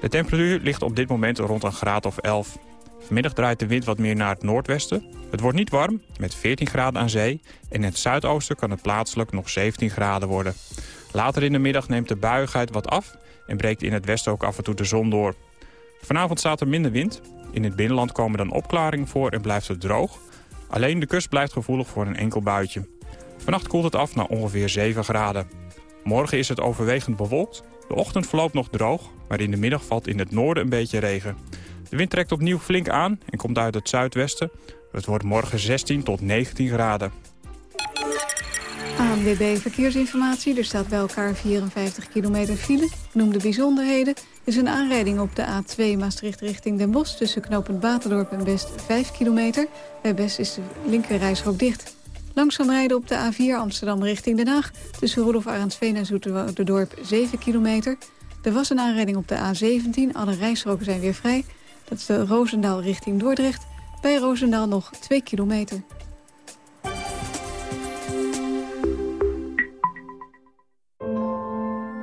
De temperatuur ligt op dit moment rond een graad of 11. Vanmiddag draait de wind wat meer naar het noordwesten. Het wordt niet warm, met 14 graden aan zee. En in het zuidoosten kan het plaatselijk nog 17 graden worden. Later in de middag neemt de buigheid wat af... en breekt in het westen ook af en toe de zon door. Vanavond staat er minder wind. In het binnenland komen dan opklaringen voor en blijft het droog. Alleen de kust blijft gevoelig voor een enkel buitje. Vannacht koelt het af naar ongeveer 7 graden. Morgen is het overwegend bewolkt. De ochtend verloopt nog droog, maar in de middag valt in het noorden een beetje regen. De wind trekt opnieuw flink aan en komt uit het zuidwesten. Het wordt morgen 16 tot 19 graden. ANWB Verkeersinformatie. Er staat bij elkaar 54 kilometer file. Noem de bijzonderheden. Er is een aanrijding op de A2 Maastricht richting Den Bosch... tussen knooppunt Baterdorp en Best 5 kilometer. Bij Best is de linkerrijstrook dicht. Langzaam rijden op de A4 Amsterdam richting Den Haag... tussen Rudolf Arendsveen en Dorp 7 kilometer. Er was een aanrijding op de A17. Alle rijstroken zijn weer vrij. Dat is de Roosendaal richting Dordrecht. Bij Roosendaal nog 2 kilometer.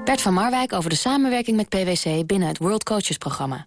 Bert van Marwijk over de samenwerking met PwC binnen het World Coaches programma.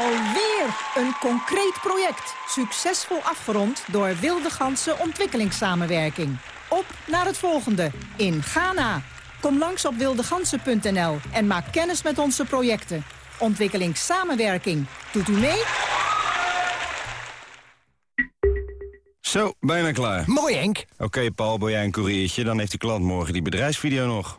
Alweer een concreet project. Succesvol afgerond door Wilde Ganse Ontwikkelingssamenwerking. Op naar het volgende in Ghana. Kom langs op wildegansen.nl en maak kennis met onze projecten. Ontwikkelingssamenwerking. Doet u mee? Zo, bijna klaar. Mooi, Henk. Oké, Paul, ben jij een koeriertje? Dan heeft de klant morgen die bedrijfsvideo nog.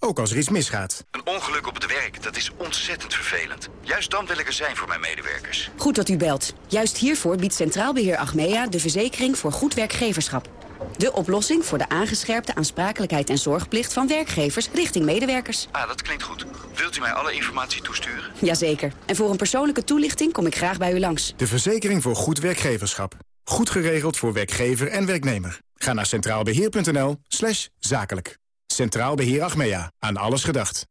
Ook als er iets misgaat. Een ongeluk op het werk, dat is ontzettend vervelend. Juist dan wil ik er zijn voor mijn medewerkers. Goed dat u belt. Juist hiervoor biedt Centraal Beheer Achmea de verzekering voor goed werkgeverschap. De oplossing voor de aangescherpte aansprakelijkheid en zorgplicht van werkgevers richting medewerkers. Ah, dat klinkt goed. Wilt u mij alle informatie toesturen? Jazeker. En voor een persoonlijke toelichting kom ik graag bij u langs. De verzekering voor goed werkgeverschap. Goed geregeld voor werkgever en werknemer. Ga naar centraalbeheer.nl slash zakelijk. Centraal Beheer Achmea. Aan alles gedacht.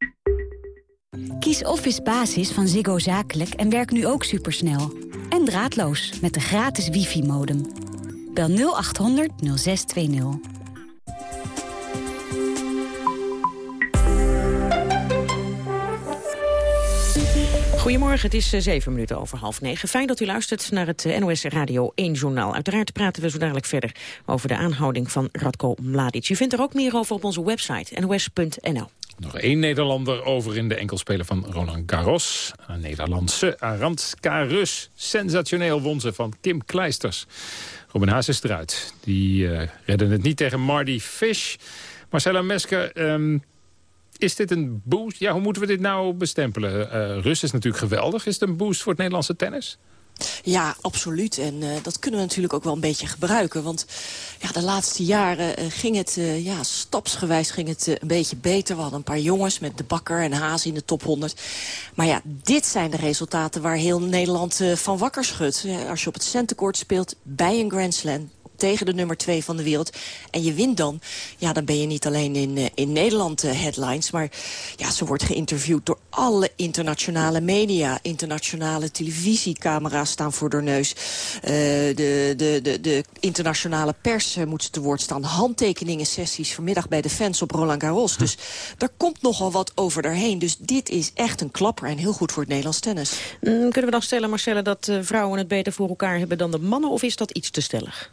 Kies Office Basis van Ziggo Zakelijk en werk nu ook supersnel. En draadloos met de gratis wifi-modem. Bel 0800 0620. Goedemorgen, het is eh, zeven minuten over half negen. Fijn dat u luistert naar het eh, NOS Radio 1 Journaal. Uiteraard praten we zo dadelijk verder over de aanhouding van Radko Mladic. U vindt er ook meer over op onze website nos.nl. Nog één Nederlander over in de enkelspeler van Roland Garros. Een Nederlandse Aranska Rus. Sensationeel won ze van Kim Kleisters. Robin Haas is eruit. Die uh, redden het niet tegen Marty Fish. Marcella Mesker... Um, is dit een boost? Ja, hoe moeten we dit nou bestempelen? Uh, Rus is natuurlijk geweldig. Is het een boost voor het Nederlandse tennis? Ja, absoluut. En uh, dat kunnen we natuurlijk ook wel een beetje gebruiken. Want ja, de laatste jaren uh, ging het ja, stapsgewijs ging het, een beetje beter. We hadden een paar jongens met De Bakker en Haas in de top 100. Maar ja, dit zijn de resultaten waar heel Nederland van wakker schudt. als je op het centercourt speelt bij een Grand Slam tegen de nummer 2 van de wereld. En je wint dan. Ja, dan ben je niet alleen in, uh, in Nederland uh, headlines. Maar ja, ze wordt geïnterviewd door alle internationale media. Internationale televisiecamera's staan voor haar neus. Uh, de, de, de, de internationale pers moet ze te woord staan. Handtekeningen sessies vanmiddag bij de fans op Roland Garros. Dus daar komt nogal wat over daarheen. Dus dit is echt een klapper en heel goed voor het Nederlands tennis. Mm, kunnen we dan stellen, Marcelle, dat vrouwen het beter voor elkaar hebben dan de mannen? Of is dat iets te stellig?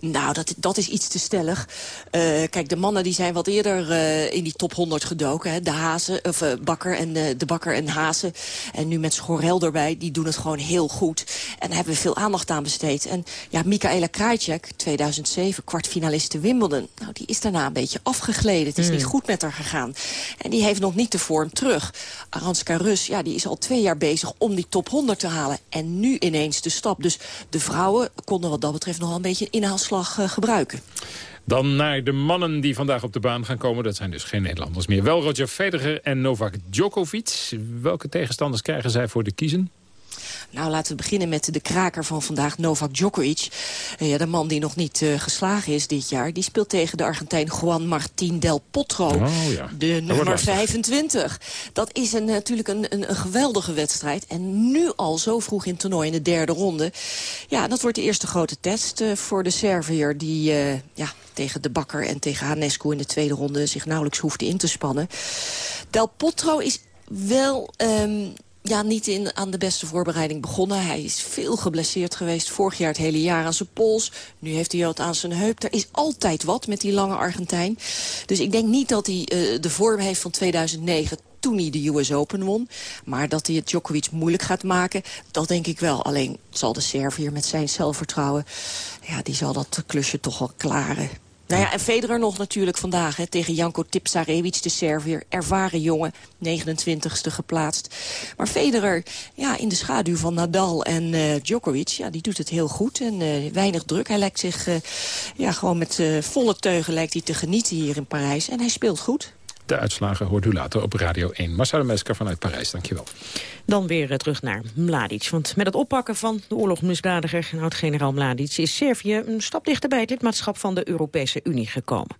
Nou, dat, dat is iets te stellig. Uh, kijk, de mannen die zijn wat eerder uh, in die top 100 gedoken. Hè. De Hazen, of uh, Bakker en de Bakker en Hazen. En nu met Schorel erbij, die doen het gewoon heel goed. En daar hebben we veel aandacht aan besteed. En ja, Michaela Krajcek, 2007, kwartfinaliste Wimbledon. Nou, die is daarna een beetje afgegleden. Het is mm. niet goed met haar gegaan. En die heeft nog niet de vorm terug. Aranska Rus, ja, die is al twee jaar bezig om die top 100 te halen. En nu ineens de stap. Dus de vrouwen konden wat dat betreft nog wel een beetje inhaalslag uh, gebruiken. Dan naar de mannen die vandaag op de baan gaan komen. Dat zijn dus geen Nederlanders meer. Wel Roger Federer en Novak Djokovic. Welke tegenstanders krijgen zij voor de kiezen? Nou, laten we beginnen met de kraker van vandaag, Novak Djokovic. Uh, ja, de man die nog niet uh, geslagen is dit jaar. Die speelt tegen de Argentijn Juan Martín del Potro. Oh, ja. De nummer 25. Dat is een, natuurlijk een, een, een, geweldige wedstrijd. En nu al zo vroeg in het toernooi in de derde ronde. Ja, dat wordt de eerste grote test uh, voor de Serviër. Die ja, tegen de Bakker en tegen Hanescu in de tweede ronde zich nauwelijks hoefde in te spannen. Del Potro is wel um, ja, niet in, aan de beste voorbereiding begonnen. Hij is veel geblesseerd geweest. Vorig jaar het hele jaar aan zijn pols. Nu heeft hij het aan zijn heup. Er is altijd wat met die lange Argentijn. Dus ik denk niet dat hij uh, de vorm heeft van 2009 toen hij de US Open won. Maar dat hij het Djokovic moeilijk gaat maken, dat denk ik wel. Alleen zal de Servier met zijn zelfvertrouwen... ja, die zal dat klusje toch wel klaren. Nou ja, en Federer nog natuurlijk vandaag hè, tegen Janko Tipsarevic, de Servier. Ervaren jongen, 29ste geplaatst. Maar Federer, ja, in de schaduw van Nadal en uh, Djokovic, ja, die doet het heel goed. En uh, weinig druk. Hij lijkt zich uh, ja, gewoon met volle teugen lijkt hij te genieten hier in Parijs. En hij speelt goed. De uitslagen hoort u later op Radio 1. Marcelo Mesker vanuit Parijs, dankjewel. Dan weer eh, terug naar Mladic. Want met het oppakken van de oorlogsmisdadiger, oud-generaal Mladic... is Servië een stap dichter bij het lidmaatschap van de Europese Unie gekomen.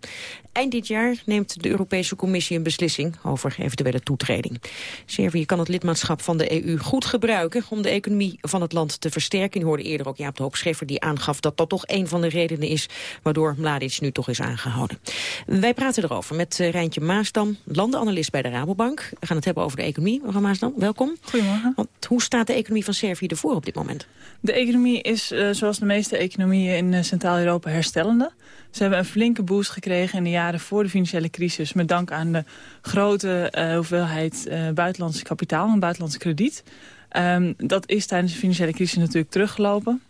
Eind dit jaar neemt de Europese Commissie een beslissing over eventuele toetreding. Servië kan het lidmaatschap van de EU goed gebruiken om de economie van het land te versterken. Je hoorde eerder ook Jaap de Hoop Scheffer die aangaf dat dat toch een van de redenen is waardoor Mladic nu toch is aangehouden. Wij praten erover met uh, Rijntje Maasdam, landenanalist bij de Rabobank. We gaan het hebben over de economie. Mevrouw Maasdam, welkom. Goedemorgen. Want hoe staat de economie van Servië ervoor op dit moment? De economie is, uh, zoals de meeste economieën in uh, Centraal-Europa, herstellende. Ze hebben een flinke boost gekregen in de jaren voor de financiële crisis... met dank aan de grote uh, hoeveelheid buitenlandse kapitaal en buitenlandse krediet. Um, dat is tijdens de financiële crisis natuurlijk teruggelopen.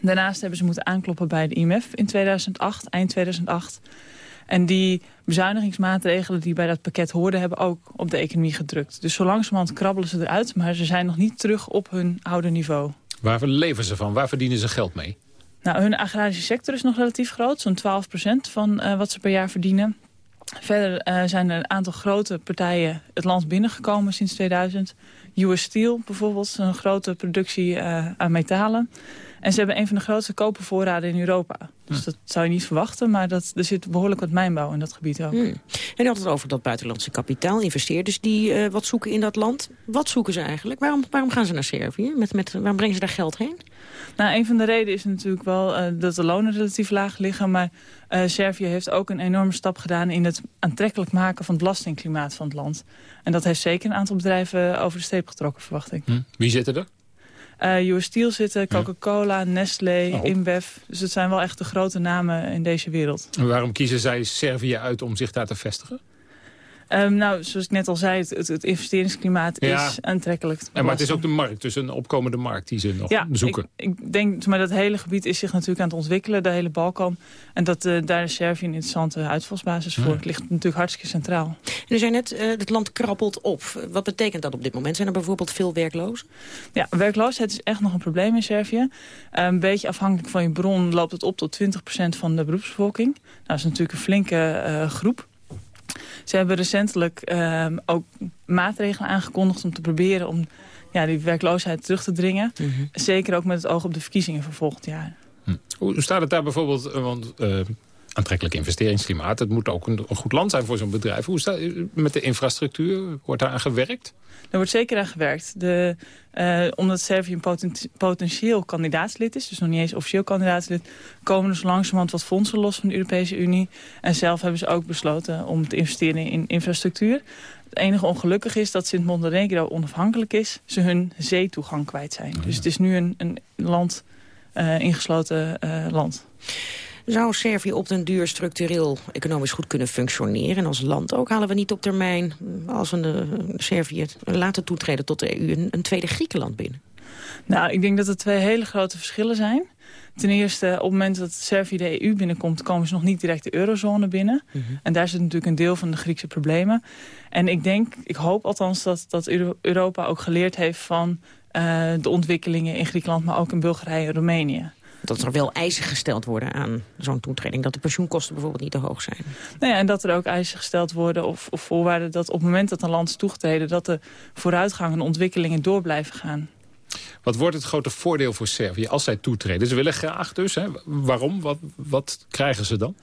Daarnaast hebben ze moeten aankloppen bij de IMF in 2008, eind 2008. En die bezuinigingsmaatregelen die bij dat pakket hoorden... hebben ook op de economie gedrukt. Dus zo langzamerhand krabbelen ze eruit... maar ze zijn nog niet terug op hun oude niveau. Waar leven ze van? Waar verdienen ze geld mee? Nou, hun agrarische sector is nog relatief groot. Zo'n 12% van uh, wat ze per jaar verdienen. Verder uh, zijn er een aantal grote partijen het land binnengekomen sinds 2000. US Steel bijvoorbeeld, een grote productie uh, aan metalen. En ze hebben een van de grootste kopervoorraden in Europa. Dus hm. dat zou je niet verwachten, maar dat, er zit behoorlijk wat mijnbouw in dat gebied ook. Hmm. En je had het over dat buitenlandse kapitaal, investeerders die uh, wat zoeken in dat land. Wat zoeken ze eigenlijk? Waarom, waarom gaan ze naar Servië? Met, met, waarom brengen ze daar geld heen? Nou, een van de redenen is natuurlijk wel uh, dat de lonen relatief laag liggen. Maar uh, Servië heeft ook een enorme stap gedaan in het aantrekkelijk maken van het belastingklimaat van het land. En dat heeft zeker een aantal bedrijven over de streep getrokken, verwacht ik. Hm. Wie zitten er? Uh, US Steel zitten, Coca-Cola, Nestlé, oh. InBev. Dus het zijn wel echt de grote namen in deze wereld. En waarom kiezen zij Servië uit om zich daar te vestigen? Um, nou, zoals ik net al zei, het, het investeringsklimaat is aantrekkelijk. En maar het is ook de markt, dus een opkomende markt die ze nog ja, zoeken. Ik, ik denk, maar dat hele gebied is zich natuurlijk aan het ontwikkelen, de hele Balkan. En dat, uh, daar is Servië een interessante uitvalsbasis voor. Het ligt natuurlijk hartstikke centraal. En u zei net, uh, het land krabbelt op. Wat betekent dat op dit moment? Zijn er bijvoorbeeld veel werklozen? Ja, werkloosheid is echt nog een probleem in Servië. Uh, een beetje afhankelijk van je bron loopt het op tot 20% van de beroepsbevolking. Nou, dat is natuurlijk een flinke uh, groep. Ze hebben recentelijk uh, ook maatregelen aangekondigd om te proberen om ja, die werkloosheid terug te dringen. Mm -hmm. Zeker ook met het oog op de verkiezingen van volgend jaar. Hm. Hoe staat het daar bijvoorbeeld, want uh, aantrekkelijk investeringsklimaat, het moet ook een, een goed land zijn voor zo'n bedrijf. Hoe staat het met de infrastructuur? Wordt daar aan gewerkt? Er wordt zeker aan gewerkt. De, uh, omdat Servië een poten potentieel kandidaatslid is, dus nog niet eens officieel kandidaatslid, komen er zo langzamerhand wat fondsen los van de Europese Unie. En zelf hebben ze ook besloten om te investeren in infrastructuur. Het enige ongelukkig is dat Sint Montenegro onafhankelijk is, ze hun zeetoegang kwijt zijn. Oh, ja. Dus het is nu een, een land, uh, ingesloten uh, land. Zou Servië op den duur structureel economisch goed kunnen functioneren? En als land ook halen we niet op termijn, als we Servië laten toetreden tot de EU, een, een tweede Griekenland binnen? Nou, ik denk dat er twee hele grote verschillen zijn. Ten eerste, op het moment dat Servië de EU binnenkomt... komen ze nog niet direct de eurozone binnen. Mhm. En daar zit natuurlijk een deel van de Griekse problemen. En ik denk, ik hoop althans dat, dat Europa ook geleerd heeft... van uh, de ontwikkelingen in Griekenland, maar ook in Bulgarije en Roemenië. Dat er wel eisen gesteld worden aan zo'n toetreding. Dat de pensioenkosten bijvoorbeeld niet te hoog zijn. Nou ja, en dat er ook eisen gesteld worden of, of voorwaarden... dat op het moment dat een land is toegetreden... dat de vooruitgang en ontwikkelingen door blijven gaan. Wat wordt het grote voordeel voor Servië als zij toetreden? Ze willen graag dus. Hè? Waarom? Wat, wat krijgen ze dan?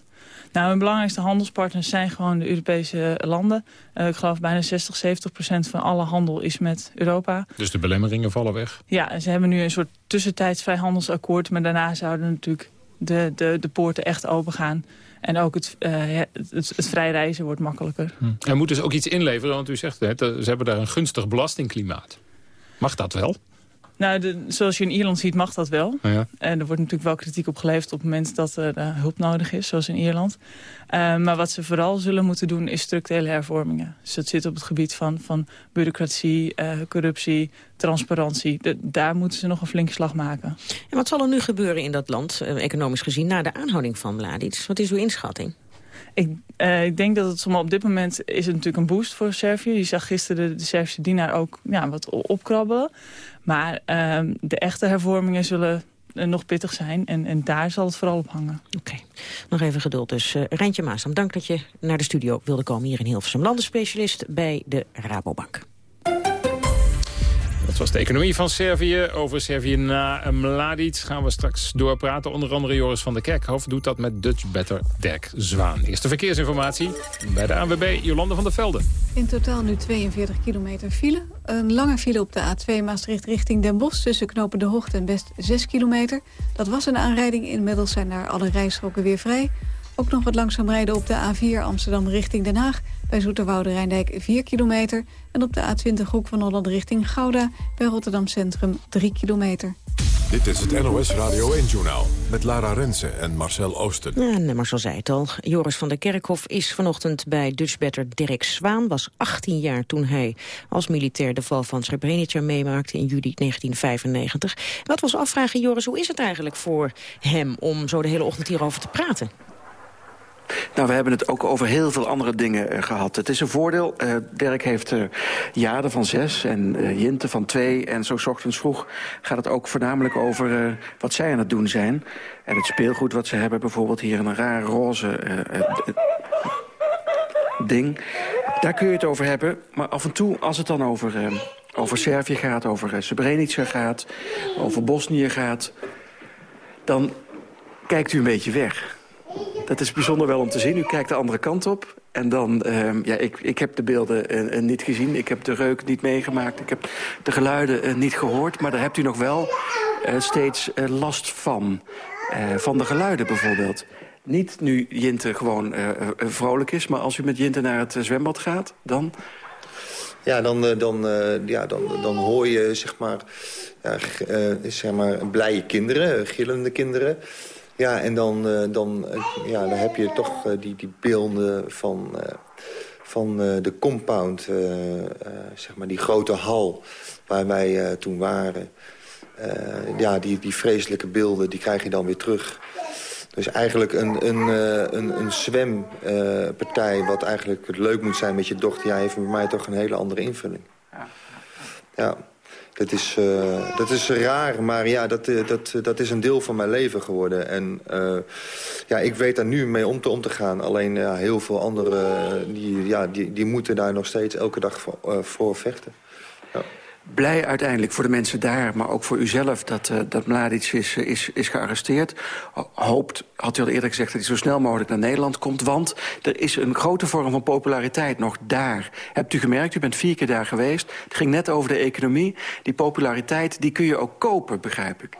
Nou, hun belangrijkste handelspartners zijn gewoon de Europese landen. Uh, ik geloof bijna 60, 70 procent van alle handel is met Europa. Dus de belemmeringen vallen weg? Ja, en ze hebben nu een soort tussentijds vrijhandelsakkoord. Maar daarna zouden natuurlijk de, de, de poorten echt open gaan. En ook het, uh, het, het, vrij reizen wordt makkelijker. Hm. En moeten ze ook iets inleveren? Want u zegt, hè, ze hebben daar een gunstig belastingklimaat. Mag dat wel? Nou, de, zoals je in Ierland ziet mag dat wel. Ja. En er wordt natuurlijk wel kritiek op geleverd op het moment dat er uh, hulp nodig is, zoals in Ierland. Uh, maar wat ze vooral zullen moeten doen is structurele hervormingen. Dus dat zit op het gebied van, van bureaucratie, uh, corruptie, transparantie. De, daar moeten ze nog een flinke slag maken. En wat zal er nu gebeuren in dat land, economisch gezien, na de aanhouding van Mladic? Wat is uw inschatting? Ik, uh, ik, denk dat het op dit moment is natuurlijk een boost voor Servië. Je zag gisteren de, Servische dienaar ook ja, wat opkrabbelen. Maar uh, de echte hervormingen zullen uh, nog pittig zijn. En, en daar zal het vooral op hangen. Oké, nog even geduld. Dus uh, Rijntje Maasam, dank dat je naar de studio wilde komen hier in Hilversum. Landenspecialist bij de Rabobank. Dat was de economie van Servië. Over Servië na Mladic gaan we straks doorpraten. Onder andere Joris van der Kerkhof doet dat met Dutch Better Dirk Zwaan. Eerste verkeersinformatie bij de ANWB Jolande van der Velde. In totaal nu 42 kilometer file. Een lange file op de A2 Maastricht richting Den Bosch... tussen knopen De Hoogte en Best 6 kilometer. Dat was een aanrijding. Inmiddels zijn daar alle rijstroken weer vrij. Ook nog wat langzaam rijden op de A4 Amsterdam richting Den Haag. Bij Zoeterwoude Rijndijk 4 kilometer. En op de A20 Hoek van Holland richting Gouda. Bij Rotterdam Centrum 3 kilometer. Dit is het NOS Radio 1-journaal met Lara Rensen en Marcel Oosten. Ja, en Marcel zei het al. Joris van der Kerkhof is vanochtend bij Dutchbetter Dirk Zwaan. Was 18 jaar toen hij als militair de val van Srebrenica meemaakte in juli 1995. Wat was afvragen, Joris, hoe is het eigenlijk voor hem om zo de hele ochtend hierover te praten? Nou, we hebben het ook over heel veel andere dingen uh, gehad. Het is een voordeel. Uh, Dirk heeft uh, Jade van zes en Jinte van twee. En zo ochtends vroeg gaat het ook voornamelijk over wat zij aan het doen zijn. En het speelgoed wat ze hebben. Bijvoorbeeld hier een raar roze ding. Daar kun je het over hebben. Maar af en toe, als het dan over, over Servië gaat, over Srebrenica gaat... over Bosnië gaat... dan kijkt u een beetje weg. Dat is bijzonder wel om te zien. U kijkt de andere kant op. En dan, uh, ja, ik, ik heb de beelden uh, niet gezien. Ik heb de reuk niet meegemaakt. Ik heb de geluiden uh, niet gehoord. Maar daar hebt u nog wel steeds last van. van de geluiden bijvoorbeeld. Niet nu Jinte gewoon vrolijk is. Maar als u met Jinte naar het zwembad gaat, dan... Ja, dan, dan, ja, dan, dan hoor je zeg maar, ja, zeg maar blije kinderen, gillende kinderen. Ja, en dan, uh, dan, uh, ja, dan heb je toch uh, die, die beelden van, van de compound. zeg maar die grote hal waar wij toen waren. ja, die, die vreselijke beelden, die krijg je dan weer terug. Dus eigenlijk een, een, een, een zwempartij wat eigenlijk leuk moet zijn met je dochter... ja, heeft bij mij toch een hele andere invulling. Ja. Dat is, uh, dat is raar, maar ja, dat, uh, dat, dat is een deel van mijn leven geworden. En ja, ik weet daar nu mee om te, om te gaan. Alleen heel veel anderen die, ja, die, die moeten daar nog steeds elke dag voor, voor vechten. Ja blij uiteindelijk voor de mensen daar, maar ook voor uzelf... dat, uh, dat Mladic is, is, is gearresteerd. Hoopt, had u al eerder gezegd, dat hij zo snel mogelijk naar Nederland komt. Want er is een grote vorm van populariteit nog daar. Hebt u gemerkt, u bent vier keer daar geweest. Het ging net over de economie. Die populariteit, die kun je ook kopen, begrijp ik.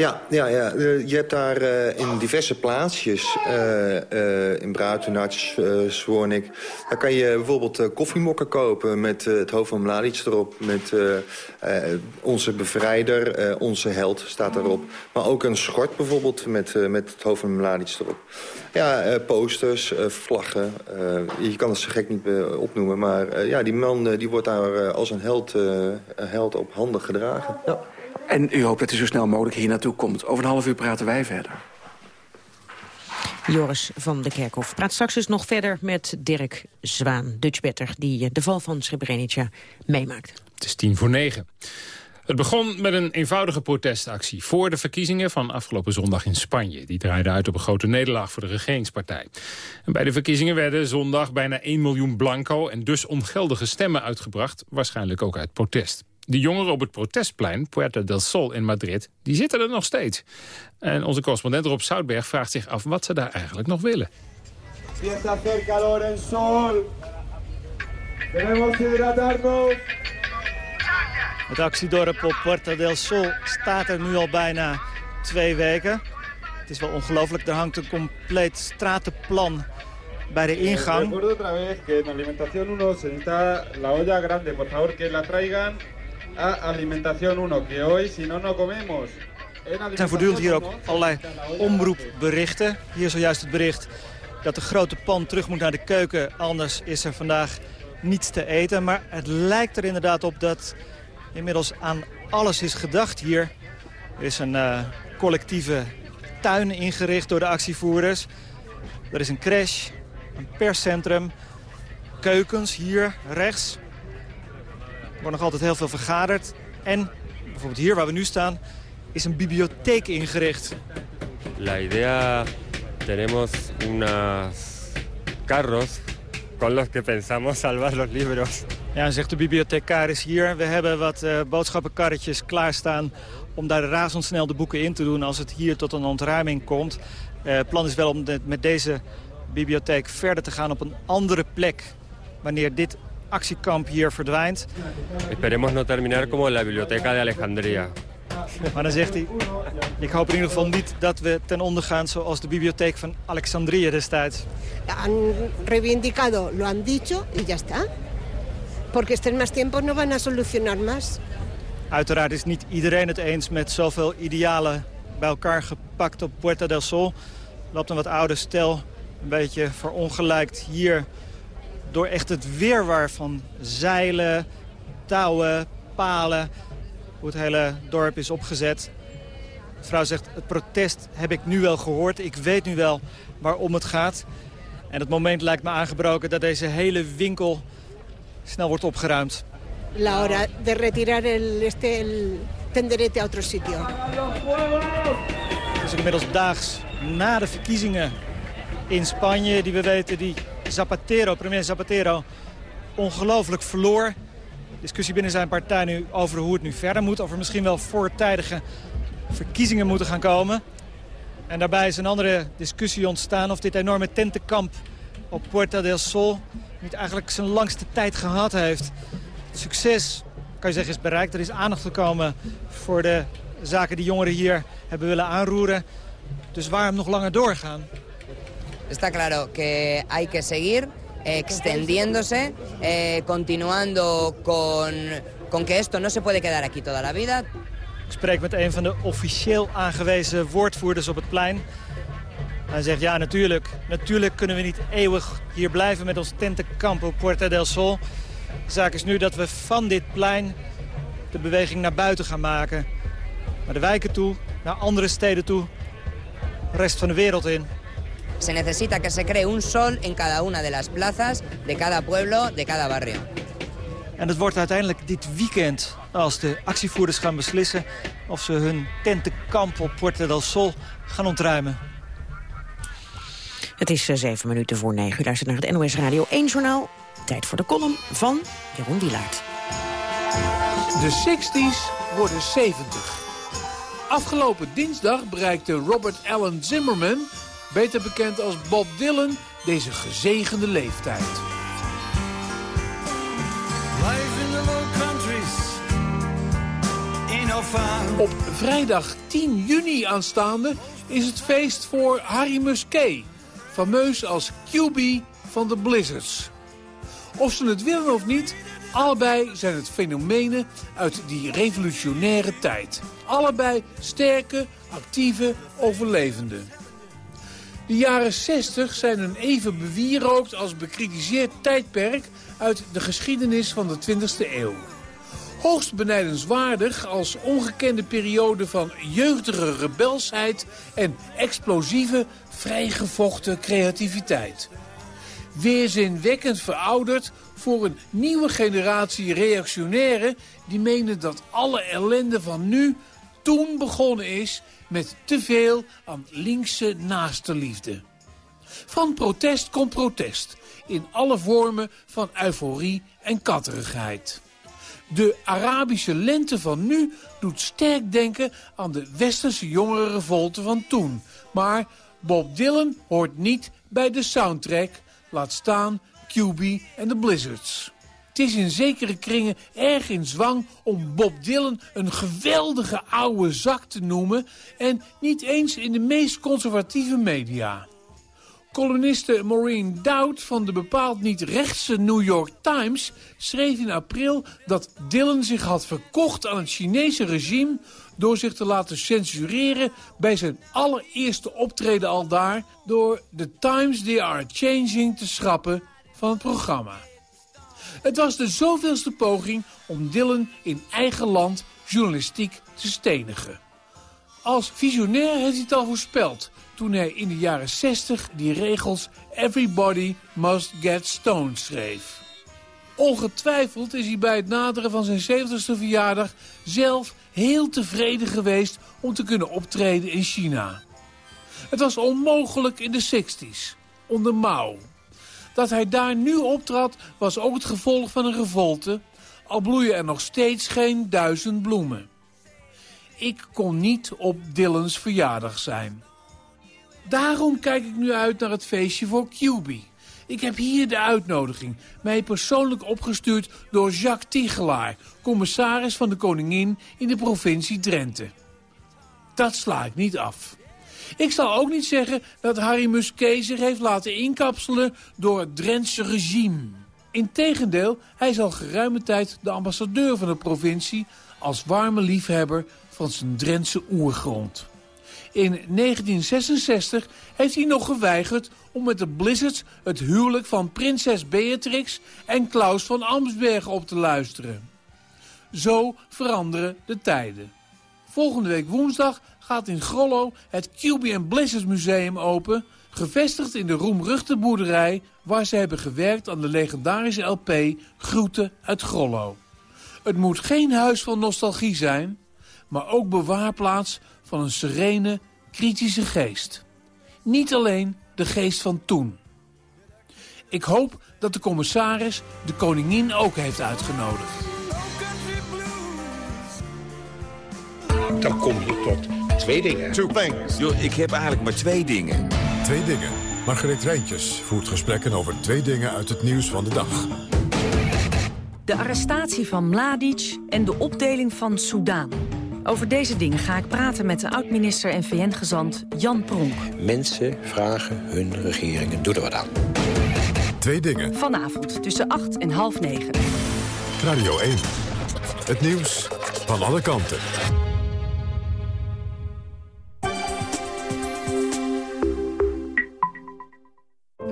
Ja, ja, ja. Eh, je hebt daar uh, in diverse plaatsjes, uh, in Bruitenarts, Zwornik... daar kan je bijvoorbeeld koffiemokken kopen met het hoofd van Mladic erop. Met onze bevrijder, onze held staat erop. Maar ook een schort bijvoorbeeld met, met het hoofd van Mladic erop. Ja, posters, vlaggen. je kan het zo gek niet opnoemen. Maar ja, die man die wordt daar als een held, held op handen gedragen. Ja. En u hoopt dat hij zo snel mogelijk hier naartoe komt. Over een half uur praten wij verder. Joris van de Kerkhof praat straks dus nog verder met Dirk Zwaan, Dutchbetter... die de val van Srebrenica meemaakt. Het is tien voor negen. Het begon met een eenvoudige protestactie voor de verkiezingen van afgelopen zondag in Spanje. Die draaide uit op een grote nederlaag voor de regeringspartij. En bij de verkiezingen werden zondag bijna 1 miljoen blanco en dus ongeldige stemmen uitgebracht, waarschijnlijk ook uit protest. De jongeren op het protestplein, Puerta del Sol in Madrid, die zitten er nog steeds. En onze correspondent Rob Zoutberg vraagt zich af wat ze daar eigenlijk nog willen. Het actiedorp op Puerta del Sol staat er nu al bijna twee weken. Het is wel ongelooflijk, er hangt een compleet stratenplan bij de ingang. Alimentación 1, que hoy si no no comemos. Er zijn voortdurend hier ook allerlei omroepberichten. Hier is zojuist het bericht dat de grote pan terug moet naar de keuken. Anders is er vandaag niets te eten. Maar het lijkt er inderdaad op dat inmiddels aan alles is gedacht hier. Er is een uh, collectieve tuin ingericht door de actievoerders. Er is een crash, een perscentrum, keukens hier rechts. Er wordt nog altijd heel veel vergaderd. En bijvoorbeeld hier waar we nu staan is een bibliotheek ingericht. La idea tenemos unas carros con los que pensamos salvar los libros. Ja, zegt de bibliothecaris hier. We hebben wat uh, boodschappenkarretjes klaarstaan om daar razendsnel de boeken in te doen als het hier tot een ontruiming komt. Uh, het plan is wel om met deze bibliotheek verder te gaan op een andere plek wanneer dit actiekamp hier verdwijnt. Esperemos no terminar como la biblioteca de Alejandría. Maar dan zegt hij, ik hoop in ieder geval niet dat we ten onder gaan zoals de bibliotheek van Alexandrië destijds. Han reivindicado, lo han dicho y ya está. Porque estén más tiempo no van a solucionar más. Uiteraard is niet iedereen het eens met zoveel idealen bij elkaar gepakt op Puerta del Sol. Loopt een wat oude stel, een beetje verongelijkt hier door echt het weerwar van zeilen, touwen, palen... hoe het hele dorp is opgezet. De vrouw zegt, het protest heb ik nu wel gehoord. Ik weet nu wel waarom het gaat. En het moment lijkt me aangebroken dat deze hele winkel snel wordt opgeruimd. La hora de retirar el, este, el tenderete a otro sitio. Het is inmiddels daags na de verkiezingen in Spanje, die we weten, die Zapatero, premier Zapatero, ongelooflijk verloor. Discussie binnen zijn partij nu over hoe het nu verder moet. Of er misschien wel voortijdige verkiezingen moeten gaan komen. En daarbij is een andere discussie ontstaan of dit enorme tentenkamp op Puerta del Sol niet eigenlijk zijn langste tijd gehad heeft. succes, kan je zeggen, is bereikt. Er is aandacht gekomen voor de zaken die jongeren hier hebben willen aanroeren. Dus waarom nog langer doorgaan? Está claro que hay que seguir extendiéndose, eh, continuando con, con se puede quedar toda la vida. Ik spreek met een van de officieel aangewezen woordvoerders op het plein. Hij zegt, ja natuurlijk, natuurlijk kunnen we niet eeuwig hier blijven met ons tentenkamp op Puerta del Sol. De zaak is nu dat we van dit plein de beweging naar buiten gaan maken. Naar de wijken toe, naar andere steden toe, rest van de wereld in. Se necesita que se cree un sol en cada una de las plazas, de cada pueblo, de cada barrio. En het wordt uiteindelijk dit weekend als de actievoerders gaan beslissen... of ze hun tentenkamp op Puerto del Sol gaan ontruimen. Het is eh, zeven minuten voor negen. U luistert naar het NOS Radio 1 Journaal. Tijd voor de column van Jeroen Wielaert. De 60s worden 70. Afgelopen dinsdag bereikte Robert Allen Zimmerman beter bekend als Bob Dylan, deze gezegende leeftijd. Op vrijdag 10 juni aanstaande is het feest voor Harry Musquet. Fameus als QB van de Blizzards. Of ze het willen of niet, allebei zijn het fenomenen uit die revolutionaire tijd. Allebei sterke, actieve, overlevenden. De jaren 60 zijn een even bewierookt als bekritiseerd tijdperk uit de geschiedenis van de 20e eeuw. Hoogst benijdenswaardig als ongekende periode van jeugdige rebelsheid en explosieve, vrijgevochten creativiteit. Weerzinwekkend verouderd voor een nieuwe generatie reactionairen die menen dat alle ellende van nu toen begonnen is met te veel aan linkse naaste liefde. Van protest komt protest, in alle vormen van euforie en katterigheid. De Arabische lente van nu doet sterk denken aan de westerse jongerenrevolte van toen. Maar Bob Dylan hoort niet bij de soundtrack, laat staan QB en de Blizzards. Is in zekere kringen erg in zwang om Bob Dylan een geweldige oude zak te noemen... en niet eens in de meest conservatieve media. Columniste Maureen Dowd van de bepaald niet rechtse New York Times schreef in april dat Dylan zich had verkocht aan het Chinese regime door zich te laten censureren bij zijn allereerste optreden al daar door The Times They Are Changing te schrappen van het programma. Het was de zoveelste poging om Dylan in eigen land journalistiek te stenigen. Als visionair heeft hij het al voorspeld toen hij in de jaren 60 die regels Everybody Must Get Stoned schreef. Ongetwijfeld is hij bij het naderen van zijn 70ste verjaardag zelf heel tevreden geweest om te kunnen optreden in China. Het was onmogelijk in de 60s, onder Mao. Dat hij daar nu optrad was ook het gevolg van een revolte, al bloeien er nog steeds geen duizend bloemen. Ik kon niet op Dylans verjaardag zijn. Daarom kijk ik nu uit naar het feestje voor QB. Ik heb hier de uitnodiging, mij persoonlijk opgestuurd door Jacques Tigelaar, commissaris van de Koningin in de provincie Drenthe. Dat sla ik niet af. Ik zal ook niet zeggen dat Harry Musquet zich heeft laten inkapselen door het Drentse regime. Integendeel, hij is al geruime tijd de ambassadeur van de provincie als warme liefhebber van zijn Drentse oergrond. In 1966 heeft hij nog geweigerd om met de Blizzards het huwelijk van prinses Beatrix en Klaus van Amsbergen op te luisteren. Zo veranderen de tijden. Volgende week woensdag gaat in Grollo het QB Blizzards Museum open... gevestigd in de roemruchte boerderij... waar ze hebben gewerkt aan de legendarische LP Groeten uit Grollo. Het moet geen huis van nostalgie zijn... maar ook bewaarplaats van een serene, kritische geest. Niet alleen de geest van toen. Ik hoop dat de commissaris de koningin ook heeft uitgenodigd. Dan kom je tot twee dingen. Two things. Yo, ik heb eigenlijk maar twee dingen. Twee dingen. Margreet Rijntjes voert gesprekken over twee dingen uit het nieuws van de dag. De arrestatie van Mladic en de opdeling van Soudaan. Over deze dingen ga ik praten met de oud-minister en VN-gezant Jan Pronk. Mensen vragen hun regeringen, doe er wat aan. Twee dingen. Vanavond tussen 8 en half 9. Radio 1. Het nieuws van alle kanten.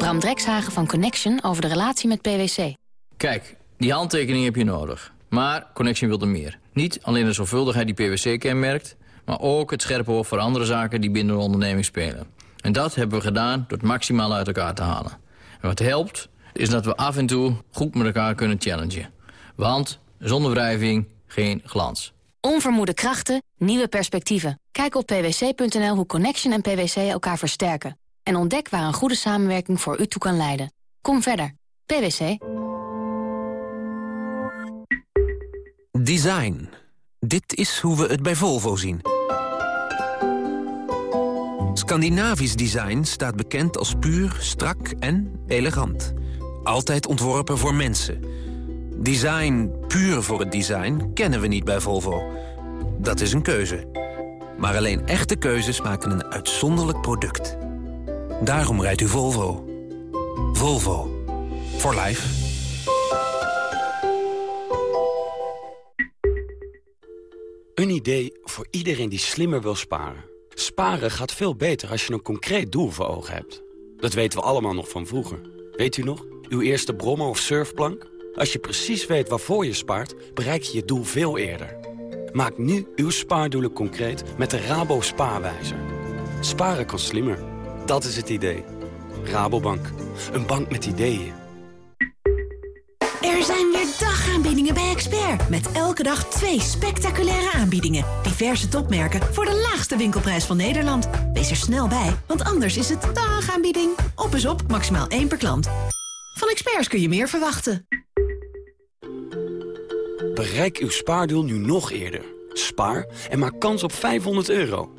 Bram Drekshagen van Connection over de relatie met PwC. Kijk, die handtekening heb je nodig. Maar Connection wil er meer. Niet alleen de zorgvuldigheid die PwC kenmerkt... maar ook het scherpe oog voor andere zaken die binnen de onderneming spelen. En dat hebben we gedaan door het maximaal uit elkaar te halen. En wat helpt, is dat we af en toe goed met elkaar kunnen challengen. Want zonder wrijving geen glans. Onvermoede krachten, nieuwe perspectieven. Kijk op pwc.nl hoe Connection en PwC elkaar versterken. En ontdek waar een goede samenwerking voor u toe kan leiden. Kom verder. PwC. Design. Dit is hoe we het bij Volvo zien. Scandinavisch design staat bekend als puur, strak en elegant. Altijd ontworpen voor mensen. Design puur voor het design kennen we niet bij Volvo. dat is een keuze. Maar alleen echte keuzes maken een uitzonderlijk product. Daarom rijdt u Volvo. Volvo. For life. Een idee voor iedereen die slimmer wil sparen. Sparen gaat veel beter als je een concreet doel voor ogen hebt. Dat weten we allemaal nog van vroeger. Weet u nog? Uw eerste brommer of surfplank? Als je precies weet waarvoor je spaart, bereik je je doel veel eerder. Maak nu uw spaardoelen concreet met de Rabo Spaarwijzer. Sparen kan slimmer. Dat is het idee. Rabobank. Een bank met ideeën. Er zijn weer dagaanbiedingen bij Expert. Met elke dag twee spectaculaire aanbiedingen. Diverse topmerken voor de laagste winkelprijs van Nederland. Wees er snel bij, want anders is het dagaanbieding. Op is op, maximaal één per klant. Van Experts kun je meer verwachten. Bereik uw spaardoel nu nog eerder. Spaar en maak kans op 500 euro.